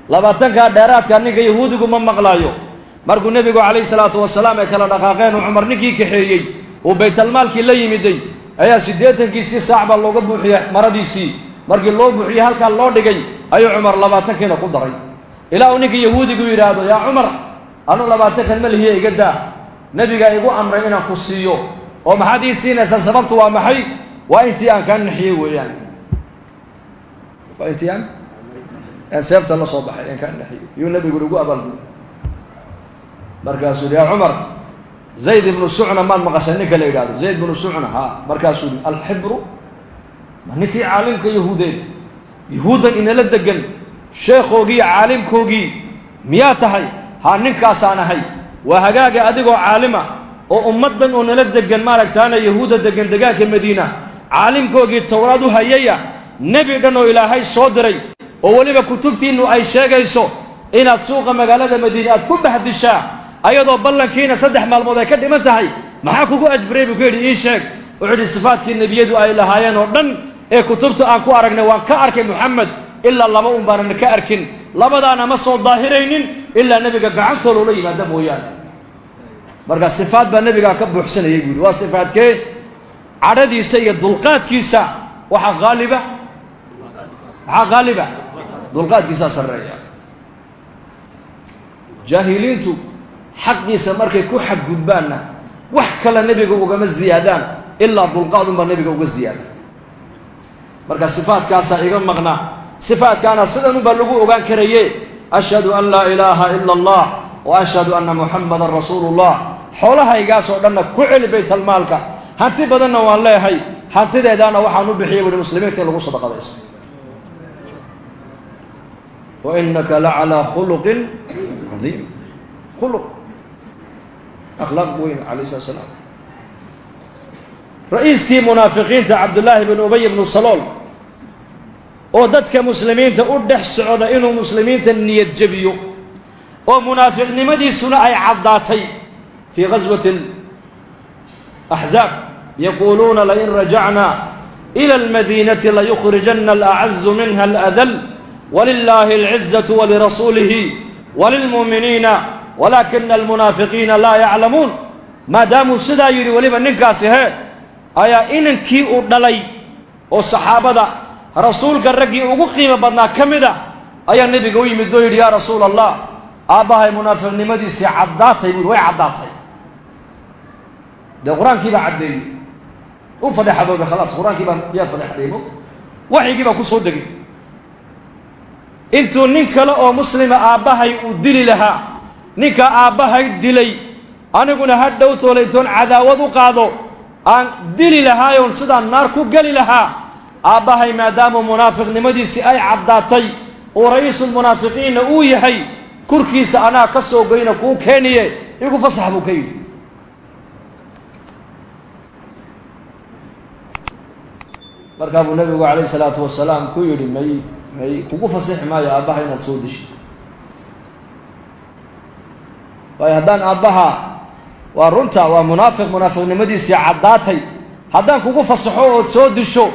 labaatankaa dheeraadka ninka yahuudigu ma maqlaayo. Markuu nebigu calayhi salaatu wasalaam ee kala dhaqaaqeen uu cumar ninkii kaxeeyey uu baytalmaalkii la yimiday ayaa siddeetankiisii saac baa looga buuxiyey maradiisii. Markii loo buuxiyey halkaa loo dhigay ayuu cumar labaatankiina ku daray. Ilaa uu ninka yahuudigu yidhaahdo yaa cumar anu labaatankan ma lihiya iga daa nebigaa igu amray inaan ku siiyo. Oo maxaad ii siinaysaa sababtu waa maxay? Waa intii aan kaa naxiyey weeyaan. Waa intii aan? Aan seefta la soo baxay aan kaa naxiyey. Yuu nebigu igu abaalguday markaasuu yihi yaa cumar zayd ibnu sucna maad maqashay ninka la yidhahdo zayd ibnu sucna ha markaasuu yihi alxibru ma ninkii caalimka yahuudeed yahuuddan inala degan sheekhoogii caalimkoogii miyaa tahay haa ninkaasaan ahay. Waa hagaaga adigoo caalima oo ummaddan oo nala degan maaragtaana yahuudda degan degaanka madiina. Caalimkoogii towraad u hayaya nebi dhan oo ilaahay soo diray oo weliba kutubtiinnu ay sheegayso inaad suuqa magaalada madiina aad ku bahdishaa ayadoo ballankiina saddex maalmood ay ka dhiman tahay maxaa kugu ajbiray buu ku yidhi ii sheeg. Wuxuu yidhi sifaadkii nebiyadu ay lahaayeen oo dhan ee kutubta aan ku aragnay waan ka arkay moxamed ilaa laba un baanana ka arkin labadaana ma soo daahiraynin ilaa nebiga gacantoo loola yimaada mooyaane. Marka sifaad baa nebigaa ka buuxsanayay buu yidhi. Waa sifaadkee? Cadhadiisa iyo dulqaadkiisa waxaa haaliba maxaa haaliba dulqaadkiisaa sarreeya. Jaahiliintu xaqiisa markay ku xadgudbaanna wax kale nebiga ugama ziyaadaan ilaa dulqaadunbaa nebiga uga ziyaada marka sifaadkaasaa iga maqnaa sifaadkaana sidanunbaa lagu ogaan karaye. Ashhadu an laa ilaaha ila allah wa ashhadu anna muxamadan rasuulu llah xoolahaygaas oo dhanna ku celi baytalmaalka. Hanti badanna waan leehay hantideedaana waxaan u bixiyay buhi muslimiinta in lagu sadaqadaysto. Wa inaka la calaa khuluqin cadiim khuluq. Akhlaaq weyn calayh slat slaam ra'iiskii munaafiqiinta cabdullaahi bn ubay bnu salool oo dadka muslimiinta u dhex socda inuu muslimiinta niyad jebiyo oo munaafiqnimadiisuna ay caddaatay fii gaswati axzaab yaquuluuna lain rajacna ila almadiinati layukhrijana alacazu minha aladal walilaahi alcizatu walirasuulihi walilmuuminiina walaakina almunaafiqiina laa yaclamuun maadaamuu sidaa yidhi weliba ninkaasi hee ayaa inankii uu dhalay oo saxaabada rasuulka raggii ugu qiimo badnaa ka mid a ayaa nebiga u yimid oo yidhi yaa rasuula allah aabbahay munaafiqnimadiisii caddaatay buuri way caddaatay. Dee qur'aankii baa caddeeyey. U fadeexadoobay khalaas qur'aankii baa yaa fadeexaday mogta waxyigii baa ku soo degay. Intuu nin kale oo muslima aabbahay uu dili lahaa ninka aabbahay dilay aniguna ha dhow toolaytoon cadaawad u qaado aan dili lahaayoon sidaan naar ku geli lahaa aabbahay maadaama munaafiqnimadiisii ay caddaatay uu ra'iisulmunaafiqiinna uu yahay kurkiisa anaa ka soo goyna kuu keeniye igu fasax buu ka yidhi. Markaa buu nabigu calayhi salaatu wasalaam ku yidhi may may kugu fasixi maayo aabbaha inaad soo dishi. Waayo haddaan aabbaha waa runta waa munaafiq munaafiqnimadiisii caddaatay haddaan kugu fasaxo ood soo disho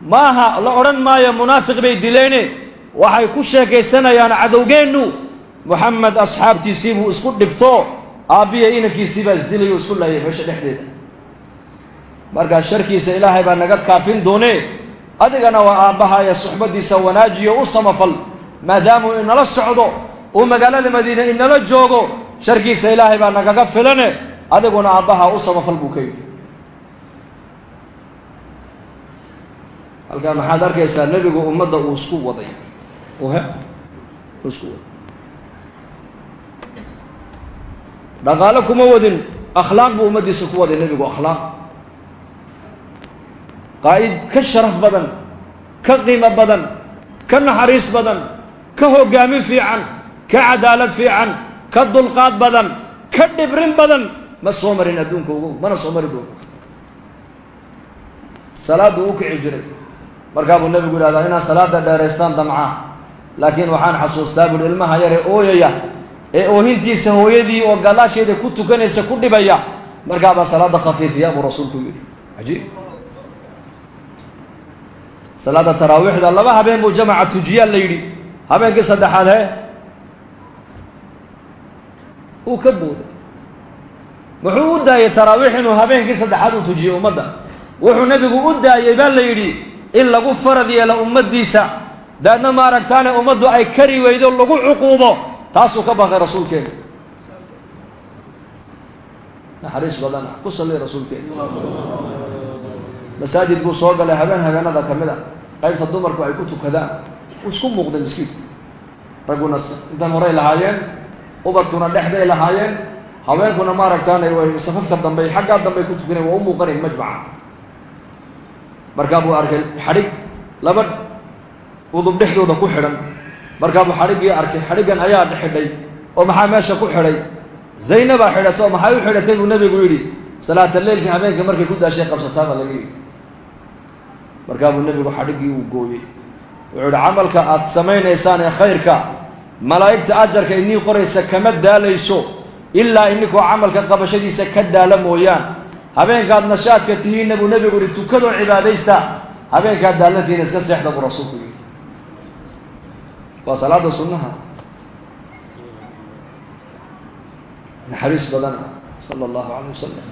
maaha la odhan maayo munaafiq bay dileene. Waxay ku sheekaysanayaan cadowgeennu. Moxamed asxaabtiisii buu isku dhifto aabbiya inankiisii baa isdilay oo isku laayay meesha dhexdeeda. Markaa sharkiisa ilaahay baa naga kaafin doonee adigana waa aabbahaaya suxbadiisa wanaajiyo u samafal. Maadaamuu inala socdo uu magaalada madiine inala joogo sharkiisa ilaahay baa nagaga filane. Adiguna aabbaha u samafal buu ka yidhi halkaa maxaad arkaysaa nebigu ummadda uu isku waday. He? Uu isku waday. Dhaqaalo kuma wadin. Akhlaaq buu ummaddiisa ku waday nebigu akhlaaq. Qaa'id ka sharaf badan ka qiimo badan ka naxariis badan ka hoggaamin fiican ka cadaalad fiican ka dulqaad badan ka dhibrin badan. Ma soo marin adduunka ugu mana soo mari doono. Salaaduu u kici jiray markaa buu nebigu yidhahdaa inaan salaada dheeraystaan damcaa laakiin waxaan xasuustaa buuhi ilmaha yare ooyaya ee oohintiisa hooyadii oo galaasheeda ku tukanaysa ku dhibaya markaabaa salaada khafiifiya buu rasuulku yidhi. Cajiib. Salaada taraawiixda laba habeen buu jamaca tujiyaa la yidhi. Habeenkii saddexaad hee? Uu ka booday. Wuxuu u daayey taraawiix inuu habeenkii saddexaad uu tujiyey ummadda? Wuxuu nebigu u daayey baa la yidhi in lagu farad yeelo ummaddiisa. Daadna maaragtaane ummaddu ay kari weydo lagu cuquubo. Taasuu ka baqay rasuulkeena. Naxariis badana ku salli rasuulkeena. Masaajidkuu soo galay habeen habeenada ka mid a. Qaybta dumarku ay ku tukadaan. Uu isku muuqday miskiidku ragguna intan horay lahaayeen ubadkuna dhexday lahaayeen. Haweenkuna maaragtaane way safafka dambe xaggaa dambey ku tukanayen waa u muuqanayn majmaca markaa buu arkay xadhig laba udub dhexdooda ku xidhan. Markaa buu xadhiggii arkay xadhiggan ayaa xidhay oo maxaa meesha ku xidhay? Zaynabaa xidhato oo maxay u xidhatay buu nebigu yidhi salaata leylka habeenka markay ku daashay qabsataa baa laga yidhi. Markaa buu nebigu xadhiggii uu gooyey. Wuxuu yihi camalka aad samaynaysaan ee khayrka malaa'igta ajarka inii qoraysa kama daalayso ilaa ininkoo camalka qabashadiisa ka daala mooyaan habeenkaad nashaadka tihiinna buu nebigu yihi tukadoo cibaadaysta habeenkaad daalantihiina iska seexda buu rasuulku yidhi. Waa salaada sunnaha. Naxariis badana sala allahu calay wasalam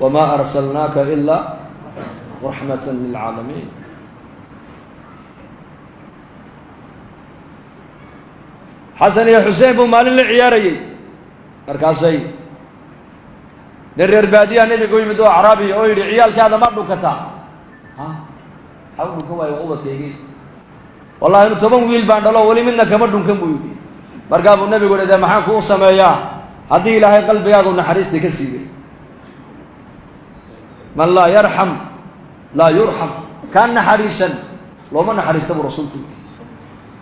wamaa arsalnaaka ilaa raxmata lilcaalamiin xasan iyo xuseen buu maalin la ciyaarayey. Markaasay nin reer baadiyaha nebiga u yimid oo acraabiya oo yidhi ciyaalkaada ma dhunkataa ha? Maxaa u dhunkan waayo waa ubadkaygii wallahi inu toban wiil baan dhalo weli midna kama dhunkan buu yidhi. Markaa buu nebigu yihi dee maxaan kuu sameeyaa? Haddii ilaahay qalbigaagu naxariistii ka siibay man laa yarxam laa yurxam kaan naxariisan looma naxariista buu rasuulku yidhi.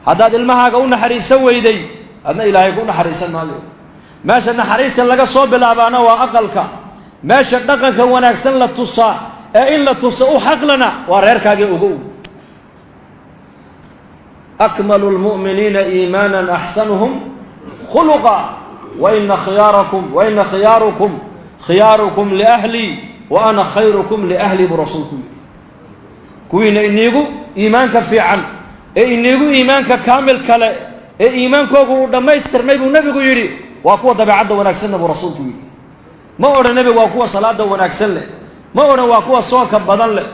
Haddaad ilmahaaga u naxariisan weyday adna ilaahay ku naxariisan maayo. Meesha naxariista laga soo bilaabaana waa aqalka meesha dhaqanka wanaagsan la tusaa ee in la tuso u xaqlana waa reerkaagii ogow akmalu lmu'miniina iimaanan axsanuhum khuluqa waina khiyaarakum waina khiyaarukum khiyaarukum liahlii wa ana khayrukum liahlii buu rasuulku yidhi kuwiina iniigu iimaanka fiican ee iniigu iimaanka kaamil kale ee iimaankoogu uu dhammaystirmay buu nebigu yidhi waa kuwa dabeecadda wanaagsanna buu rasuulku yidhi ma odhan nebigu waa kuwa salaada wanaagsan leh. Ma odhan waa kuwa soonka badan leh.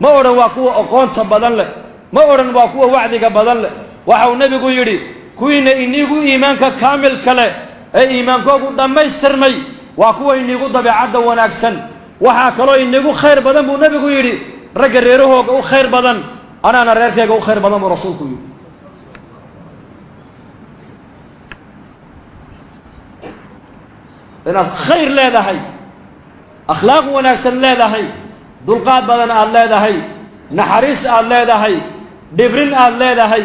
Ma odhan waa kuwa aqoonta badan leh. Ma odhan waa kuwa wacdiga badan leh. Waxa uu nebigu yidhi kuwiina iniigu iimaanka kaamilka leh ee iimaankoogu dhammaystirmay waa kuwa iniigu dabeecadda wanaagsan. Waxaa kaloo iniigu khayr badan buu nebigu yidhi ragga reerahooga u khayr badan anaana reerkayga u khayr badan buu rasuulku yidhi inaad khayr leedahay akhlaaq wanaagsan leedahay dulqaad badan aad leedahay naxariis aad leedahay dhibrin aad leedahay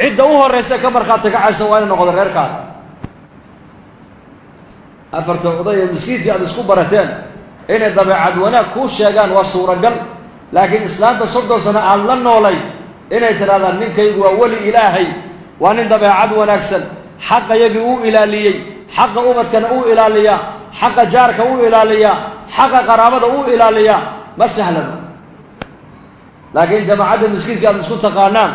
cidda u horraysa ka markhaati kacaysa waa ina noqdo reerkaada. Afarta oday ee miskiidkii aad isku barateen inay dabeecad wanaag kuu sheegaan waa suuragal laakiin islaanta soddon sano aad la noolay inay tidhahdaan ninkaygu waa weli ilaahay waa nin dabeecad wanaagsan xaqayagii uu ilaaliyey xaqa ubadkana uu ilaaliyaa xaqa jaarka uu ilaaliyaa xaqa qaraabada uu ilaaliyaa ma sahlano laakiin jamaacadda miskiidka aad isku taqaanaan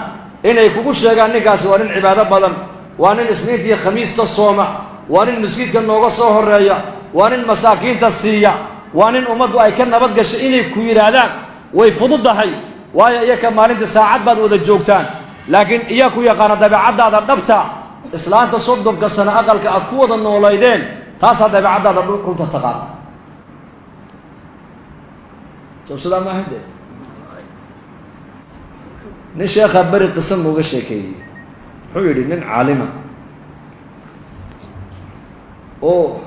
inay kugu sheegaan ninkaasi waa nin cibaado badan waa nin isniintii khamiista sooma waa nin miskiidka nooga soo horreeya waa nin masaakiinta siiya waa nin ummaddu ay ka nabad gashay inay ku yidhaahdaan way fududahay waayo iyaka maalintii saacad baad wada joogtaan. Laakiin iyaa ku yaqaana dabeecaddaada dhabta islaanta soddonka sano aqalka aad ku wada noolaydeen taasaa dabeecaddaada runta taqaana sowsadaa maaha dee? Nin sheekhaa beri qisa nooga sheekeeyey. Wuxuu yidhi nin caalima oo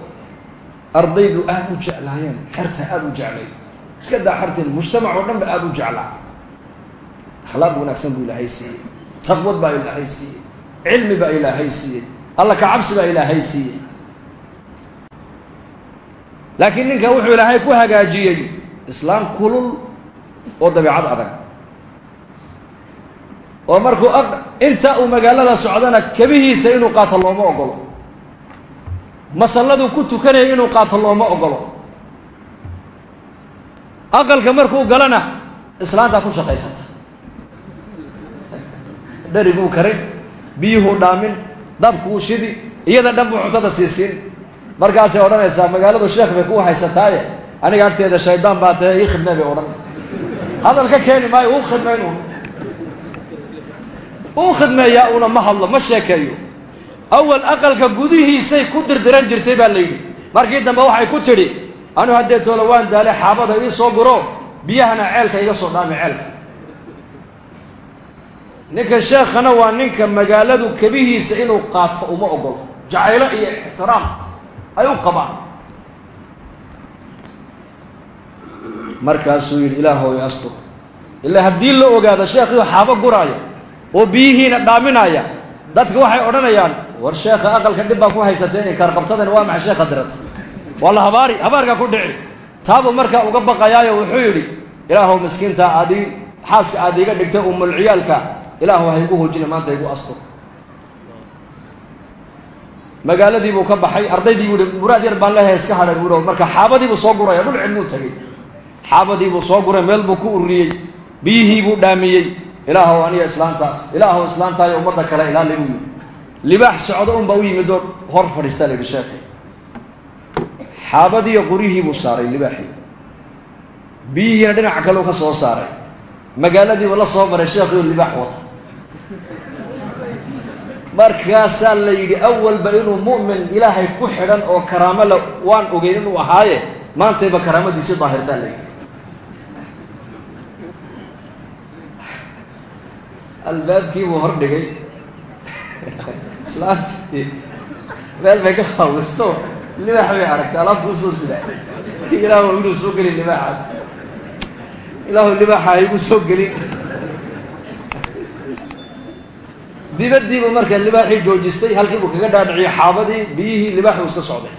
ardaydu aada u jeclaayeen xerta aada u jeclay iska daa xerteen mujtamac oo dhan ba aada u jeclaa. Akhlaaq wanaagsan buu ilaahay siiyey taqwad baa ilaahay siiyey cilmi baa ilaahay siiyey. Alla ka cabsi baa ilaahay siiyey. Laakiin ninka wuxuu ilaahay ku hagaajiyey islaam kulul oo dabeecad adag. Oo markuu inta uu magaalada socdana kabihiisa inuu qaato looma ogolo masalladuu ku tukanaya inuu qaato looma ogolo aqalka markuu galana islaantaa ku shaqaysata. Dhariguu karin biyuhuu dhaamin dabkuu shidi iyada dhan buu cuntada siisiin. Markaasay odhanaysaa magaaladu sheekh bay kuu haysataaye? Aniga agteeda shaydaan baa tahe ii khidmee bay odhan. Hadal ka keeni maayo uu khidmayn uu khidmeeyaa una ma hadlo ma sheekeeyo. Awal aqalka gudihiisay ku dirdiran jirtay baa la yidhi. Markii dambe waxay ku tidhi anu haddee toolo waan daale xaabada ii soo guro biyahana ceelka iga soo dhaami ceelka ninka sheekhana waa ninka magaaladu kabihiisa inuu qaato uma ogolo jacaylo iyo ixtiraam ay u qabaan. Markaasuu yidhi ilaahow astur. Ilaa haddii la ogaado sheekhiio xaabo guraaya oo biyihiina dhaaminaya dadka waxay odhanayaan war sheekha aqalka dhib baa ku haysatee inkaar qabtadani waa maxay sheekha dirata waa la habaari habaarkaa ku dhici. Taabuu markaa uga baqayaayo wuxuu yidhi ilaahow miskiinta aadii xaaska aad iiga dhigtay umulciyaalka ilaahu ha igu hoojina maanta igu astur magaaladii buu ka baxay ardaydii buu ihi muraad yar baan leehay iska hadhay buuhi marka xaabadiibuu soo guraya dhul cidnuu tagay. Xaabadiibuu soo guray meel buu ku ururiyey biyihii buu dhaamiyey. Ilaahow aniga islaantaas ilaahow islaantaayo ummadda kale ilaali buu libaax socdo unbaa u yimid oo hor fadhiistaa la yidhi sheekhi xaabadiiyo quryihii buu saaray libaaxii. Biyihiina dhinaca kaleu ka soo saaray. Magaaladiibuu la soo maray sheekhiioo libaax wata markaasaa la yidhi awalba inuu mu'min ilaahay ku xidhan oo karaamo la waan ogeyn inuu ahaaye maantayba karaamadiisi daahirtaa la yidhi. Albaabkiibuu hor dhigay. Islaantii meel bay ka qaawisto libaax bay aragtay alaabta u soo sida. Ilaahu inuu soo gelin libaaxaas. Ilaahu libaaxa haygu soo gelin dibadiibuu markaa libaaxii joojistay halkiibuu kaga dhaadhiciyey xaabadii biyihii libaaxuu iska socday.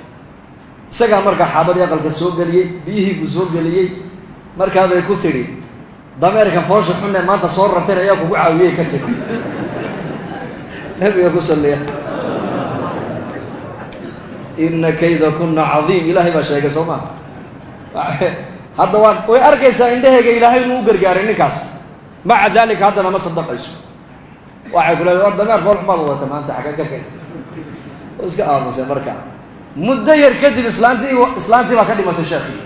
Isagaa markaa xaabadii aqalka soo geliyey biyihii buu soo geliyey. Markaabay ku tidhi dameerka foosha xunne maanta soo rarteen ayaa kugu caawiyey ka tiri nabiga ku salliya. Ina kayda kuna cadiim. Ilaahay baa sheegay soo maa hadda waa way arkaysaa indhahayga ilaahay inuu u gargaaray ninkaas. Maca dalika haddana ma sadaqayso waxay ku leedahay dameer fool xumaad wadata maanta xagga ka keentay iska aamusay marka. Muddo yar kadib islaantii islaantii baa ka dhimatay sheekii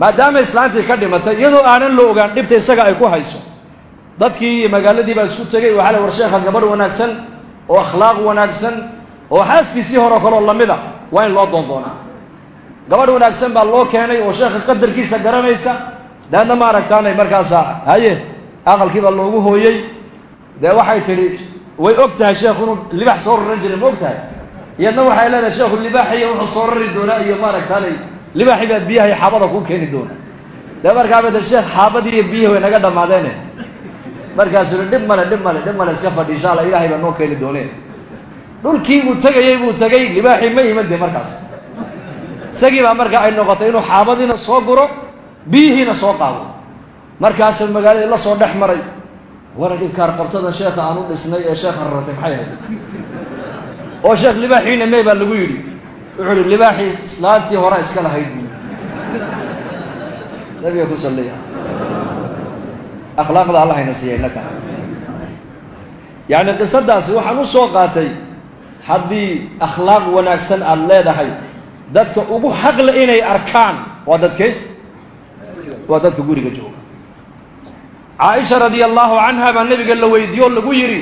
maadaama islaantii ka dhimatay iyadoo aanan la ogaan dhibta isaga ay ku hayso. Dadkii iyo magaaladii baa isku tegay waxaa le war sheekha gabadh wanaagsan oo akhlaaq wanaagsan oo xaaskiisii hore kaloo lamida waa in loo doondoonaa gabadh wanaagsan baa loo keenay oo sheekha qadarkiisa garanaysa daadna ma aragtaanay markaasa haye aqalkii baa loogu hooyey dee waxay tidhi way og tahay sheekhu inuu libaax soo raran jiray ma og tahay? Iyadna waxay leedahay sheekhu libaaxiyo wuxuu soo rari doonaa iyo maaragtaanay libaaxii baa biyaha iyo xaabada kuu keeni doona dee markaaba ta sheekh xaabadii iyo biyihii way naga dhammaadeene markaasuu hi dhib male dhib male dhib male iska fadhi insha alla ilaahay baa noo keeni dooneen. Dhulkii buu tegayey buu tegay libaaxii ma iman de markaas. Isagii baa marka ay noqotay inuu xaabadiina soo guro biyihiina soo qaado. Markaasuu magaaladii la soo dhex maray waran inkaar qabtada sheekha aan u dhisnay ee sheekha raratay maxay ahayd? Oo sheekh libaaxiina mey baa lagu yidhi. Wuxuu ihi libaaxii islaantii hore iska lahayd buu. Nabiga ku salliya akhlaaqda alla hayna siiya innaka yacni qisadaasi waxaan u soo qaatay haddii akhlaaq wanaagsan aada leedahay dadka ugu xaqle inay arkaan waa waa dadka guriga caaisha radia allahu canha baa nabiga la weydiiye oo lagu yidhi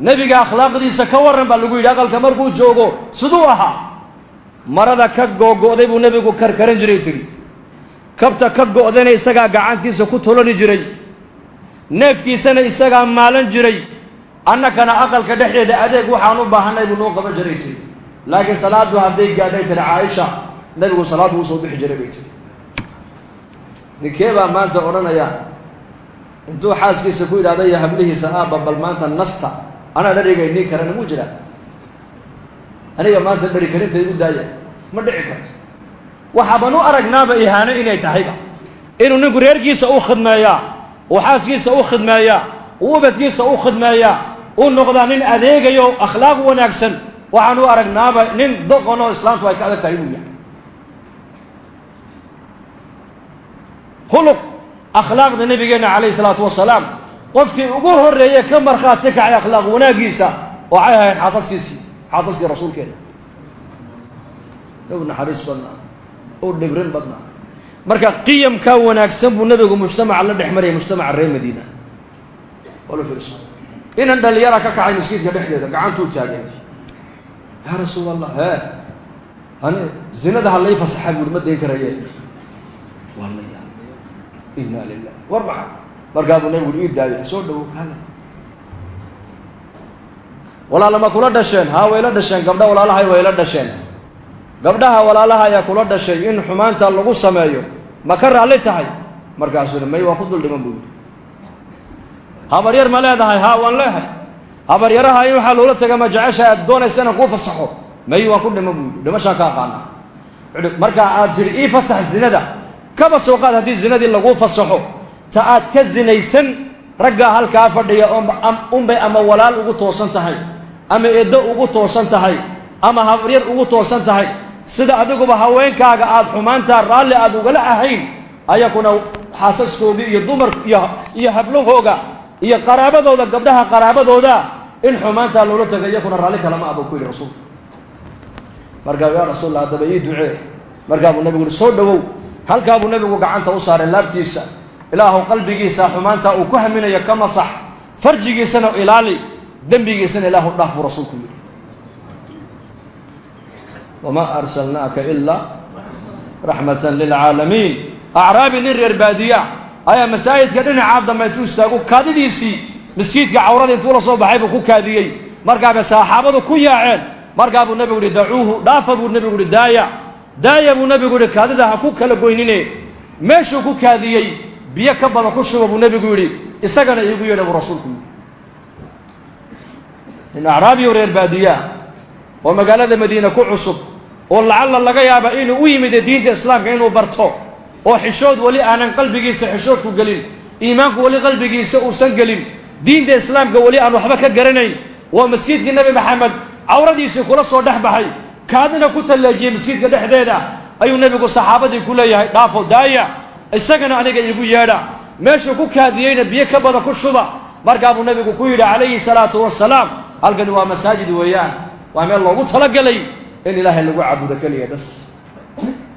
nebiga akhlaaqdiisa ka warran baa lagu yidhi aqalka markuu joogo siduu ahaa. Marada ka googo'day buu nebigu karkaran jiray tidhi kabta ka go'dana isagaa gacantiisa ku tolani jiray. Neefkiisana isagaa maalan jiray. Annakana aqalka dhexdeeda adeeg waxaan u baahanay buu noo qaban jiray tiri. Laakiin salaaddu hadday gaadhay tiri caaisha nabigu salaaddu u soo bixi jiray bay tiri. Ninkee baa maanta odhanaya intuu xaaskiisa ku idhahda iyo hablihiisa aabba bal maanta nasta. Anaa dhariga inii karana muu jiraa aniga maanta dhari igu daaya. Ma dhici karto. Waxaaban u aragnaaba ihaano inay tahayba. Inuu ninku reerkiisa u khidmeeyaa uu xaaskiisa u khidmeeyaa uu ubadkiisa u khidmeeyaa uu noqdaa nin adeegayo akhlaaq wanaagsan waxaan u aragnaaba nin doqon oo islaamtu ay ka adag tahay buu yahay akhlaaqda nabigeena calayhi salaatu wasalaam qofkii ugu horreeye ka markhaati kacay akhlaaq wanaaggiisa waxay ahayd xaasaskiisii xaasaskii rasuulkeena. U naxariis badnaa u dhibrin badnaa. Marka qiyamkaa wanaagsan buu nabigu mujtamaca la dhex marayay mujtamaca reer madiina. Wala fiirso. Inan dhalinyara ka kacay maskiidka dhexdeeda gacantuu taagay yaa rasuul allah hee? Ani zinada ha lay fasaxa buuri ma dayn karaye inna lilah war maxa markaa buu nabigu ii daayo soo dhawo hala walaalama kula dhasheen haa wayla dhasheen gabdha walaalahay wayla dhasheen. Gabdhaha walaalaha ayaa kula dhashay in xumaanta lagu sameeyo ma ka raalli tahay? Markaasuu may waan ku dul dhiman buu yidhi. Habaryar ma leedahay haa waan leehay. Habaryaraha in waxaa loola taga ma jecesha aad doonaysa inaan kuu fasaxo. May waan ku dhiman buu yidhi dhimashaan ka aqaana marka aad tidhi ii fasax zinada kaba soo qaad haddii zinadii laguu fasaxo ta aad ka zinaysan raggaa halkaa fadhiya unbay ama walaal ugu toosan tahay ama eeddo ugu toosan tahay ama habaryar ugu toosan tahay sida adiguba haweenkaaga aad xumaantaa raalli aad ugala ahayn ayakuna xaasaskoodii iyo dumar iyo hablahooga iyo qaraabadooda gabdhaha qaraabadooda in xumaantaa loola taga iyakuna raalli kalama abuu ku yidhi rasuulku markaa yaa rasuulla haddaba ii ducee markaa buu nabigu yihi soo dhawow halkaa buu nabigu gacanta u saaray laabtiisa. Ilaahu qalbigiisa xumaantaa uu ku haminayo ka masax farjigiisana ilaali dembigiisana ilaahu dhaaf buu rasuulku yidhi. Wamaa arsalnaaka ilaa raxmatan lilcaalamiin acraabi nin reer baadiya ayaa masaajidka dhinacaa dambe intuu istaagu kaadidiisii miskiidka cawrada intuu la soo baxay buu ku kaadiyey. Markaabay saxaabadu ku yaaceen. Markaa buu nebigu yihi dacuuhu dhaafa buu nebigu yihi daaya daaya buu nebigu yihi kaadida ha ku kala goynine. Meeshuu ku kaadiyey biyo ka badan ku shuba buu nebigu yidhi. Isagana iigu yeedha buu rasuulku yidhi. Nin acraabiyo reer baadiyaa oo magaalada madiine ku cusub oo lacalla laga yaaba inuu u yimid diinta islaamka inuu barto oo xishood weli aanan qalbigiisa xishoodku gelin iimaanku weli qalbigiisa uusan gelin diinta islaamka weli aan waxba ka garanayn waa masjidkii nebi maxamed cawradiisii kula soo dhex baxay kaadina ku talleejiyey masjidka dhexdeeda ayuu nebigu saxaabadii ku leeyahay dhaafo daaya isagana aniga iigu yeedha. Meeshuu ku kaadiyeyna biyo ka badan ku shuba. Markaa buu nebigu ku yidhi calayhi salaatu wasalaam halkani waa masaajid weeyaan. Waa meel loogu talagelay in ilaahay lagu caabudo keliya bas.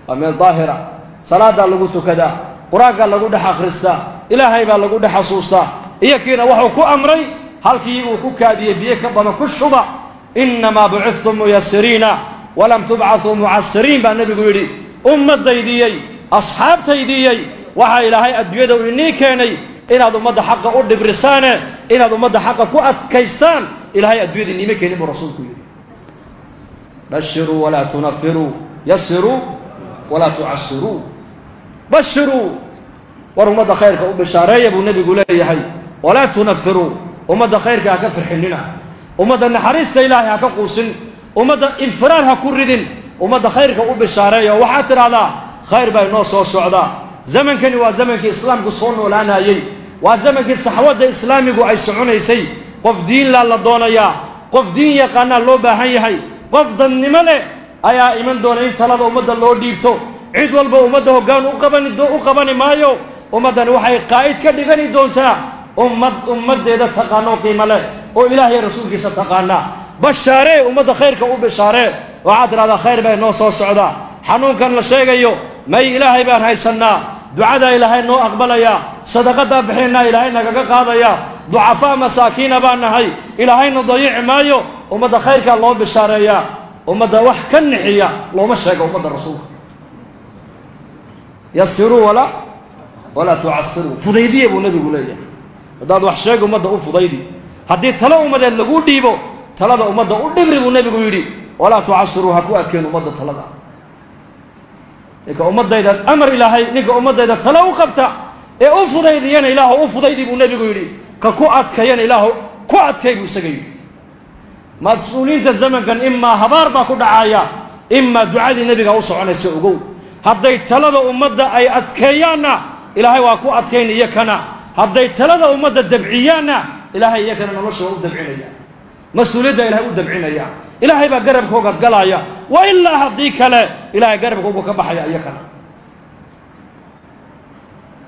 Waa meel daahira. Salaadaa lagu tukadaa qur'aankaa lagu dhex akhristaa ilaahay baa lagu dhex xasuustaa. Iyo kiina wuxuu ku amray halkii uu ku kaadiyey biyo ka badan ku shuba. Innamaa bucidtum muyasiriina walam tubcatuu mucasiriin baa nebigu yidhi ummaddaydiyey asxaabtaydiiyey waxaa ilaahay adduunyada u inii keenay inaad ummadda xaqa u dhibrisaane inaad ummadda xaqa ku adkaysaan ilaahay adduunyada iniima keenin buu rasuulku yidhi. Bashiruu walaa tunafiruu yasiruu walaa tucasiruu bashiruu war ummadda khayrka u bishaareeya buu nebigu leeyahay. Walaa tunafiruu ummadda khayrka ha ka firxinina. Ummadda naxariista ilaahay ha ka quusin ummadda infiraar ha ku ridin ummadda khayrka u bishaareeya oo waxaad tidhahdaa khayr baa inoo soo socdaa. Zamankani waa zamankii islaamku soo noolaanayey. Waa zamankii saxwadda islaamigu ay soconaysay. Qof diin laa la doonayaa. Qof diin yaqaanaa loo baahan yahay. Qof dadnimo leh ayaa iman doona in talada ummadda loo dhiibto. Cid walba ummadda hoggaan u qabani maayo. Ummaddani waxay qaa'id ka dhigani doontaa. Ummad ummaddeeda taqaanoo qiimo leh oo ilaahay rasuulkiisa taqaana bashaaree ummadda khayrka u bishaaree waxaad tidhahdaa khayr baa inoo soo socdaa. Xanuunkan la sheegayo may ilaahay baan haysannaa. Ducadaa ilaahay noo aqbalayaa sadaqadaa bixinaa ilaahay nagaga qaadayaa ducafaa masaakiina baan nahay. Ilaahayna dayici maayo ummadda khayrkaa loo bishaareeyaa. Ummadda wax ka nixiya looma sheego ummadda rasuulka. Yasiruu walaa walaa tucasiruu fudaydiya buu nebigu leeyahay. Haddaad wax sheega ummadda u fudaydi haddii talo ummadeed lagu dhiibo talada ummadda u dhibri buu nebigu yidhi walaa tucasiruu ha ku adkeen ummadda talada. Ninka ummaddayda amar ilaahay ninka ummaddayda talo u qabta ee u fudaydiyana ilaahu u fudaydi buu nebigu yidhi ka ku adkayana ilaahu ku adkay buu isaga yidhi. Mas'uuliyiinta zamankan imaa habaar baa ku dhacaya imaa ducadii nebiga u soconaysa ogow. Hadday talada ummadda ay adkeeyaanna ilaahay waa ku adkayn iyakana. Hadday talada ummadda dabciyaanna ilaahay iyakana nolosha waa u dabcinaya mas'uuliyadda ilahay u dabcinaya. Ilaahay baa garabkooga galaya. Wa ilaa haddii kale ilaahay garabkooga ka baxaya iyakana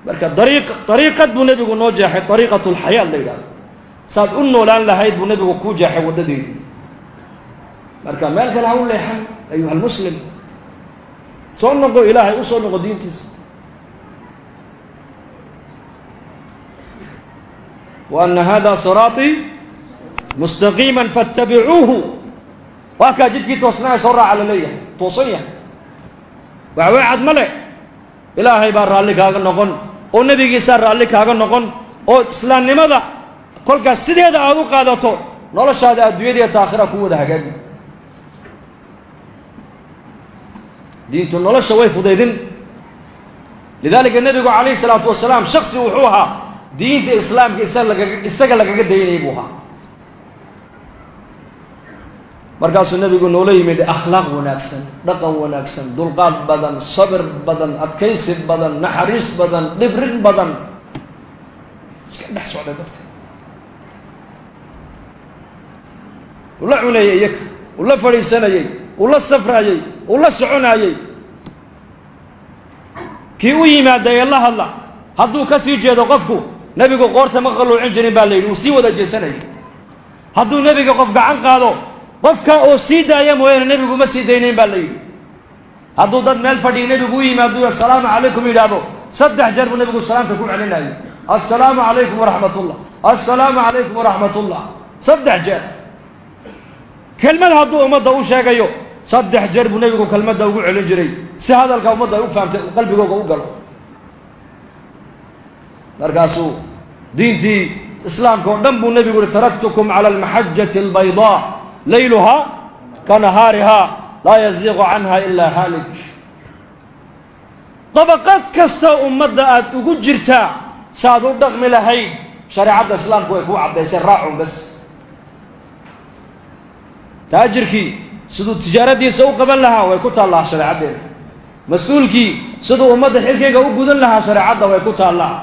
marka dariiq dariiqad buu nebigu noo jeexay dariiqat lxayaat la yidhahdo saad u noolaan lahayd buu nebigu kuu jeexay waddadeedii. Marka meel kale ha u leexan ayuha almuslim. Soo noqo ilaahay u soo noqo diintiisa. Wa ana hada siraaطii mustaqiima faاtabicuuhu waa kaa jidkii toosnaa soo raaca la leeyahay. Toosan yahay. Waxwey cad ma leh. Ilaahay baa raalli kaaga noqon oo nebigiisaa raalli kaaga noqon oo islaamnimada kolkaas sideeda aad u qaadato noloshaada adduunyada taakhira ku wada hagaagi. Diintu nolosha way fudaydin. Lidaalika nebigu calayhi salaatu wasalaam shaksi wuxuu ahaa diinta islaamka isaga lagaga daynayay buu ahaa markaasuu nebigu noola yimid akhlaaq wanaagsan dhaqan wanaagsan dulqaad badan sabir badan adkaysi badan naxariis badan dhibrin badan. Iska dhex socday dadka. Uu la cunayey iyaka uu la fadhiisanayey uu la safraayey uu la soconaayey kii u yimaada ee la hadla hadduu ka sii jeedo qofku nebigu qoorta ma qalluucin jirin baa la yidhi uu sii wada jeesanayay hadduu nebiga qof gacan qaado qofka oo sii daaya mooyaane nebigu ma sii daynayn baa la yidhi. Hadduu dad meel fadhiya nebigu u yimaado assalaamu calaykum yidhaahdo saddex jeer buu nebigu salaamta ku celinayay assalaamu calaykum waraxmat ullah assalaamu calaykum waraxmat ullah saddex jeer. Kelmad hadduu ummadda u sheegayo saddex jeer buu nebigu kelmadda ugu celin jiray. Si hadalka ummadda ay u fahamtay qalbigooga u galo. Markaasuu diintii islaamka oo dhan buu nebigu uhi taraktukum cala almaxajati albaydaa layluhaa ka nahaarihaa laa yaziiqu canha ilaa haalik dabaqad kasta ummadda aad ugu jirtaa saaad u dhaqmi lahayd shareecadda islaamku way kuu caddaysay raacun bas taajirkii siduu tijaaradiisa u qaban lahaa way ku taallaa shareecaddeena mas'uulkii siduu ummadda xilkayga u gudan lahaa shareecadda way ku taallaa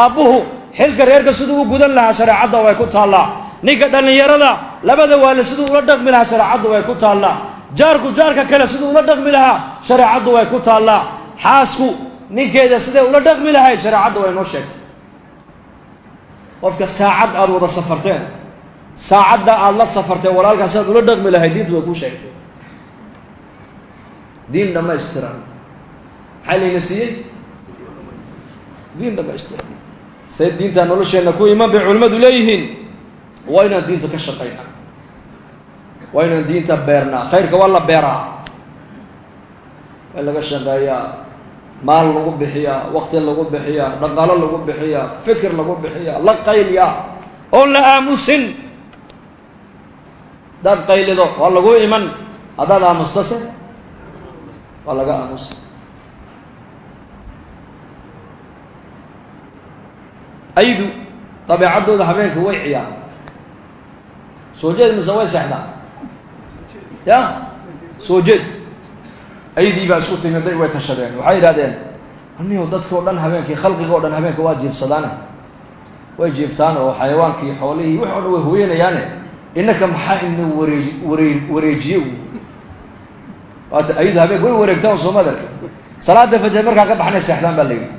aabbuhu xilka reerka siduu u gudan lahaa shareecadda way ku taallaa ninka dhallinyarada labada waale siduu ula dhaqmi lahaa shareecaddu way ku taallaa jaarku jaarka kale siduu ula dhaqmi lahaa shareecaddu way ku taallaa xaasku ninkeeda siday ula dhaqmi lahayd shareecadda way noo sheegtay. Qofka saacad aada wada safarteen saacadda aada la safarteen walaalkaas aad ula dhaqmi lahayd diintu way kuu sheegtay. Diin dhammaystiran. Maxaa layna siiyey? Diin dhammaystiran. Say diintaa nolosheenna ku iman bay culimmadu leeyihiin waa inaan diinta ka shaqaynaa waa inaan diinta beernaa khayrka waa la beeraa. Waa laga shaqeeyaa. Maal lagu bixiyaa waqti lagu bixiyaa dhaqaalo lagu bixiyaa fikir lagu bixiyaa la qayliyaa. Oon la aamusin. Haddaad qaylido waa lagu iman. Haddaad aamustase waa laga aamusa aydu dabeecaddooda habeenka way ciyaar soo jeed mise way seexdaan ya? Soo jeed aydii baa isku timiday way tashadeen waxay yidhahdeen anigo dadka o dhan habeenkii khalqiga o dhan habeenka waa jiifsadaane way jiiftaan oo xayawaankii xoolihii wix o dhan way hooyanayaane innaka maxaa ina wareej waree wareejiye waata aydu habeenka way wareegtaan soomadarka salaada fajar markaa ka baxnay seexdaan baa la yidhi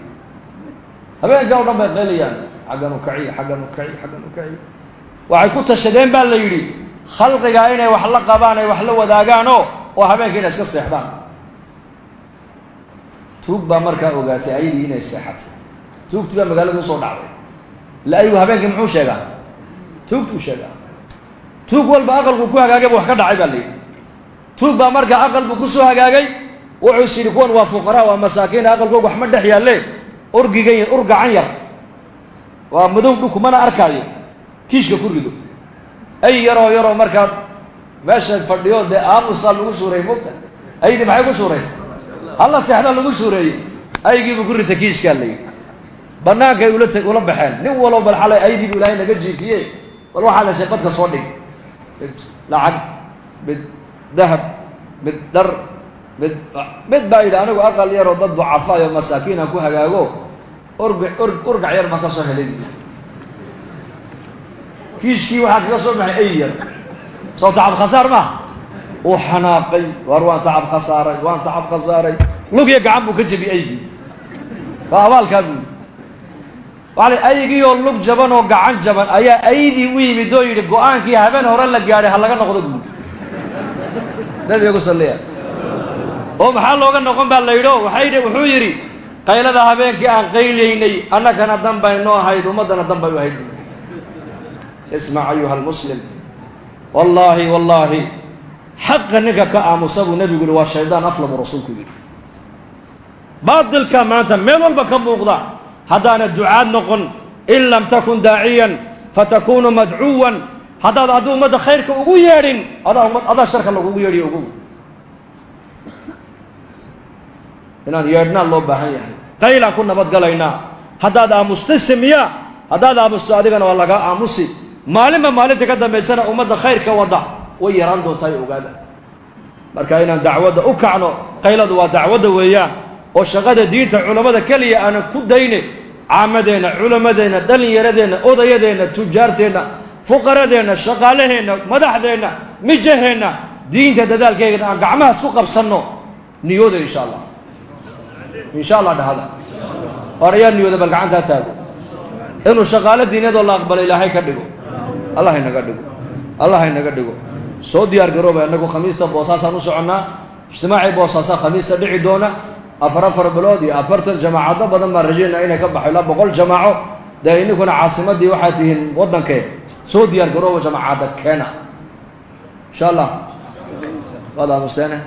habeenka o dhan bay qaylayaan xaggan u kaciy xaggan u waxay ku tashadeen baa la yidhi khalqigaa inay wax la qabaan ay wax la wadaagaanoo oo habeenka inay iska seexdaan. Tuug baa markaa ogaatay ayadii inay seexatay. Tuugti baa magaalada u soo dhacday. Ila aygu habeenkii muxuu sheegaa? Tuugtuu sheegaa. Tuug walba aqalku ku hagaagayba wax ka dhacay baa la yidhi. Tuug baa markaa aqalku ku soo hagaagay wuxuu is yidhi kuwan waa fuqaraa waa masaakiin aqalkooga wax ma dhex yaalle urgigan ur gacan yar. Waa madow dhulku mana arkaayo kiishka ku rido. Ay yaroo yaroo markaa meesha fadhiyo dee aamusaa lagu suureeyey mogta aydii maxay ku suuraysa halla seexda lagu suureeyey. Aygiibu ku rita kiishkaa la yidhi. Bannaankay ula t ula baxeen. Nin walow bal xalay aydii bu ilaahay naga jiifiye bal waxaa la sheeqadka soo dhig. Mid lacag mid dahab mid dhar mid mid baa yidhi anigu aqal yaroo dad ducafaayo masaakiinaan ku hagaago org or urgac yar baan ka soo helay kiishkii waxaa kaga soo baxay ay yar. Soo tacab khasaar maaha? Uu xanaaqay war waan tacab khasaaray waan tacab khasaaray. Lugya gacan buu ka jebi aygii. Waa abaalkaa buuli waala aygii oo lug jaban oo gacan jaban ayaa aydii u yimid oo yidhi go'aankii habeen hore la gaadhay ha laga noqdo buuli nabiga ku salliya oo maxaa looga noqon baa la yidhi? O waxay wuxuu yidhi qaylada habeenkii aan qaylaynay annakana dan ahayd ummaddana dan u ahayd ismac ayuha almuslim wallaahi wallaahi xaqa ninka ka aamusa buu nebigu yihi waa shaydaan afla buu rasuulku yidhi baatilka maanta meel walba ka muuqda haddaana ducaad noqon in lam takun daaciyan fatakunu madcuwan haddaad haddii ummadda khayrka ugu yeedhin adaa ummad adaa sharka lagugu yeedhiyo ugu inaan yeedhnaa loo baahan yahay qaylaan ku nabadgalaynaa haddaad aamustay simiya haddaad aamusto adigana waa lagaa aamusi maalinba maalinta ka dambaysana ummadda khayrka wadda way yaraan doontaa ogaada marka inaan dacwadda u kacno qayladu waa dacwadda weeyaan oo shaqada diinta culammada keliya aanan ku dayne caamadeenna culammadeenna dhallinyaradeenna odayadeenna tujaarteenna fuqaradeenna shaqaalaheenna madaxdeenna mijaheenna diinta dadaalkeegana aan gacmahaas ku qabsanno niyooda insha allah insha allah dhahada or niyooda bal gacantaa taago. Inuu shaqaalo diinadoo la aqbalo ilaahay ka dhigo allah inaga dhigo. Allah inaga dhigo. Soo diyaar garooba annagu khamiista boosaasaan u soconnaa. Ijtimaacii boosaasaa khamiista dhici doona. Afar afar bilood iyo afartan jamaacado badan baan rajaynaa inay ka baxo ilaa boqol jamaaco. Dee ininkuna caasimadii waxaad tihiin waddankee soo diyaar garooba jamaacadda keena. Insha allah. Waad aamusteene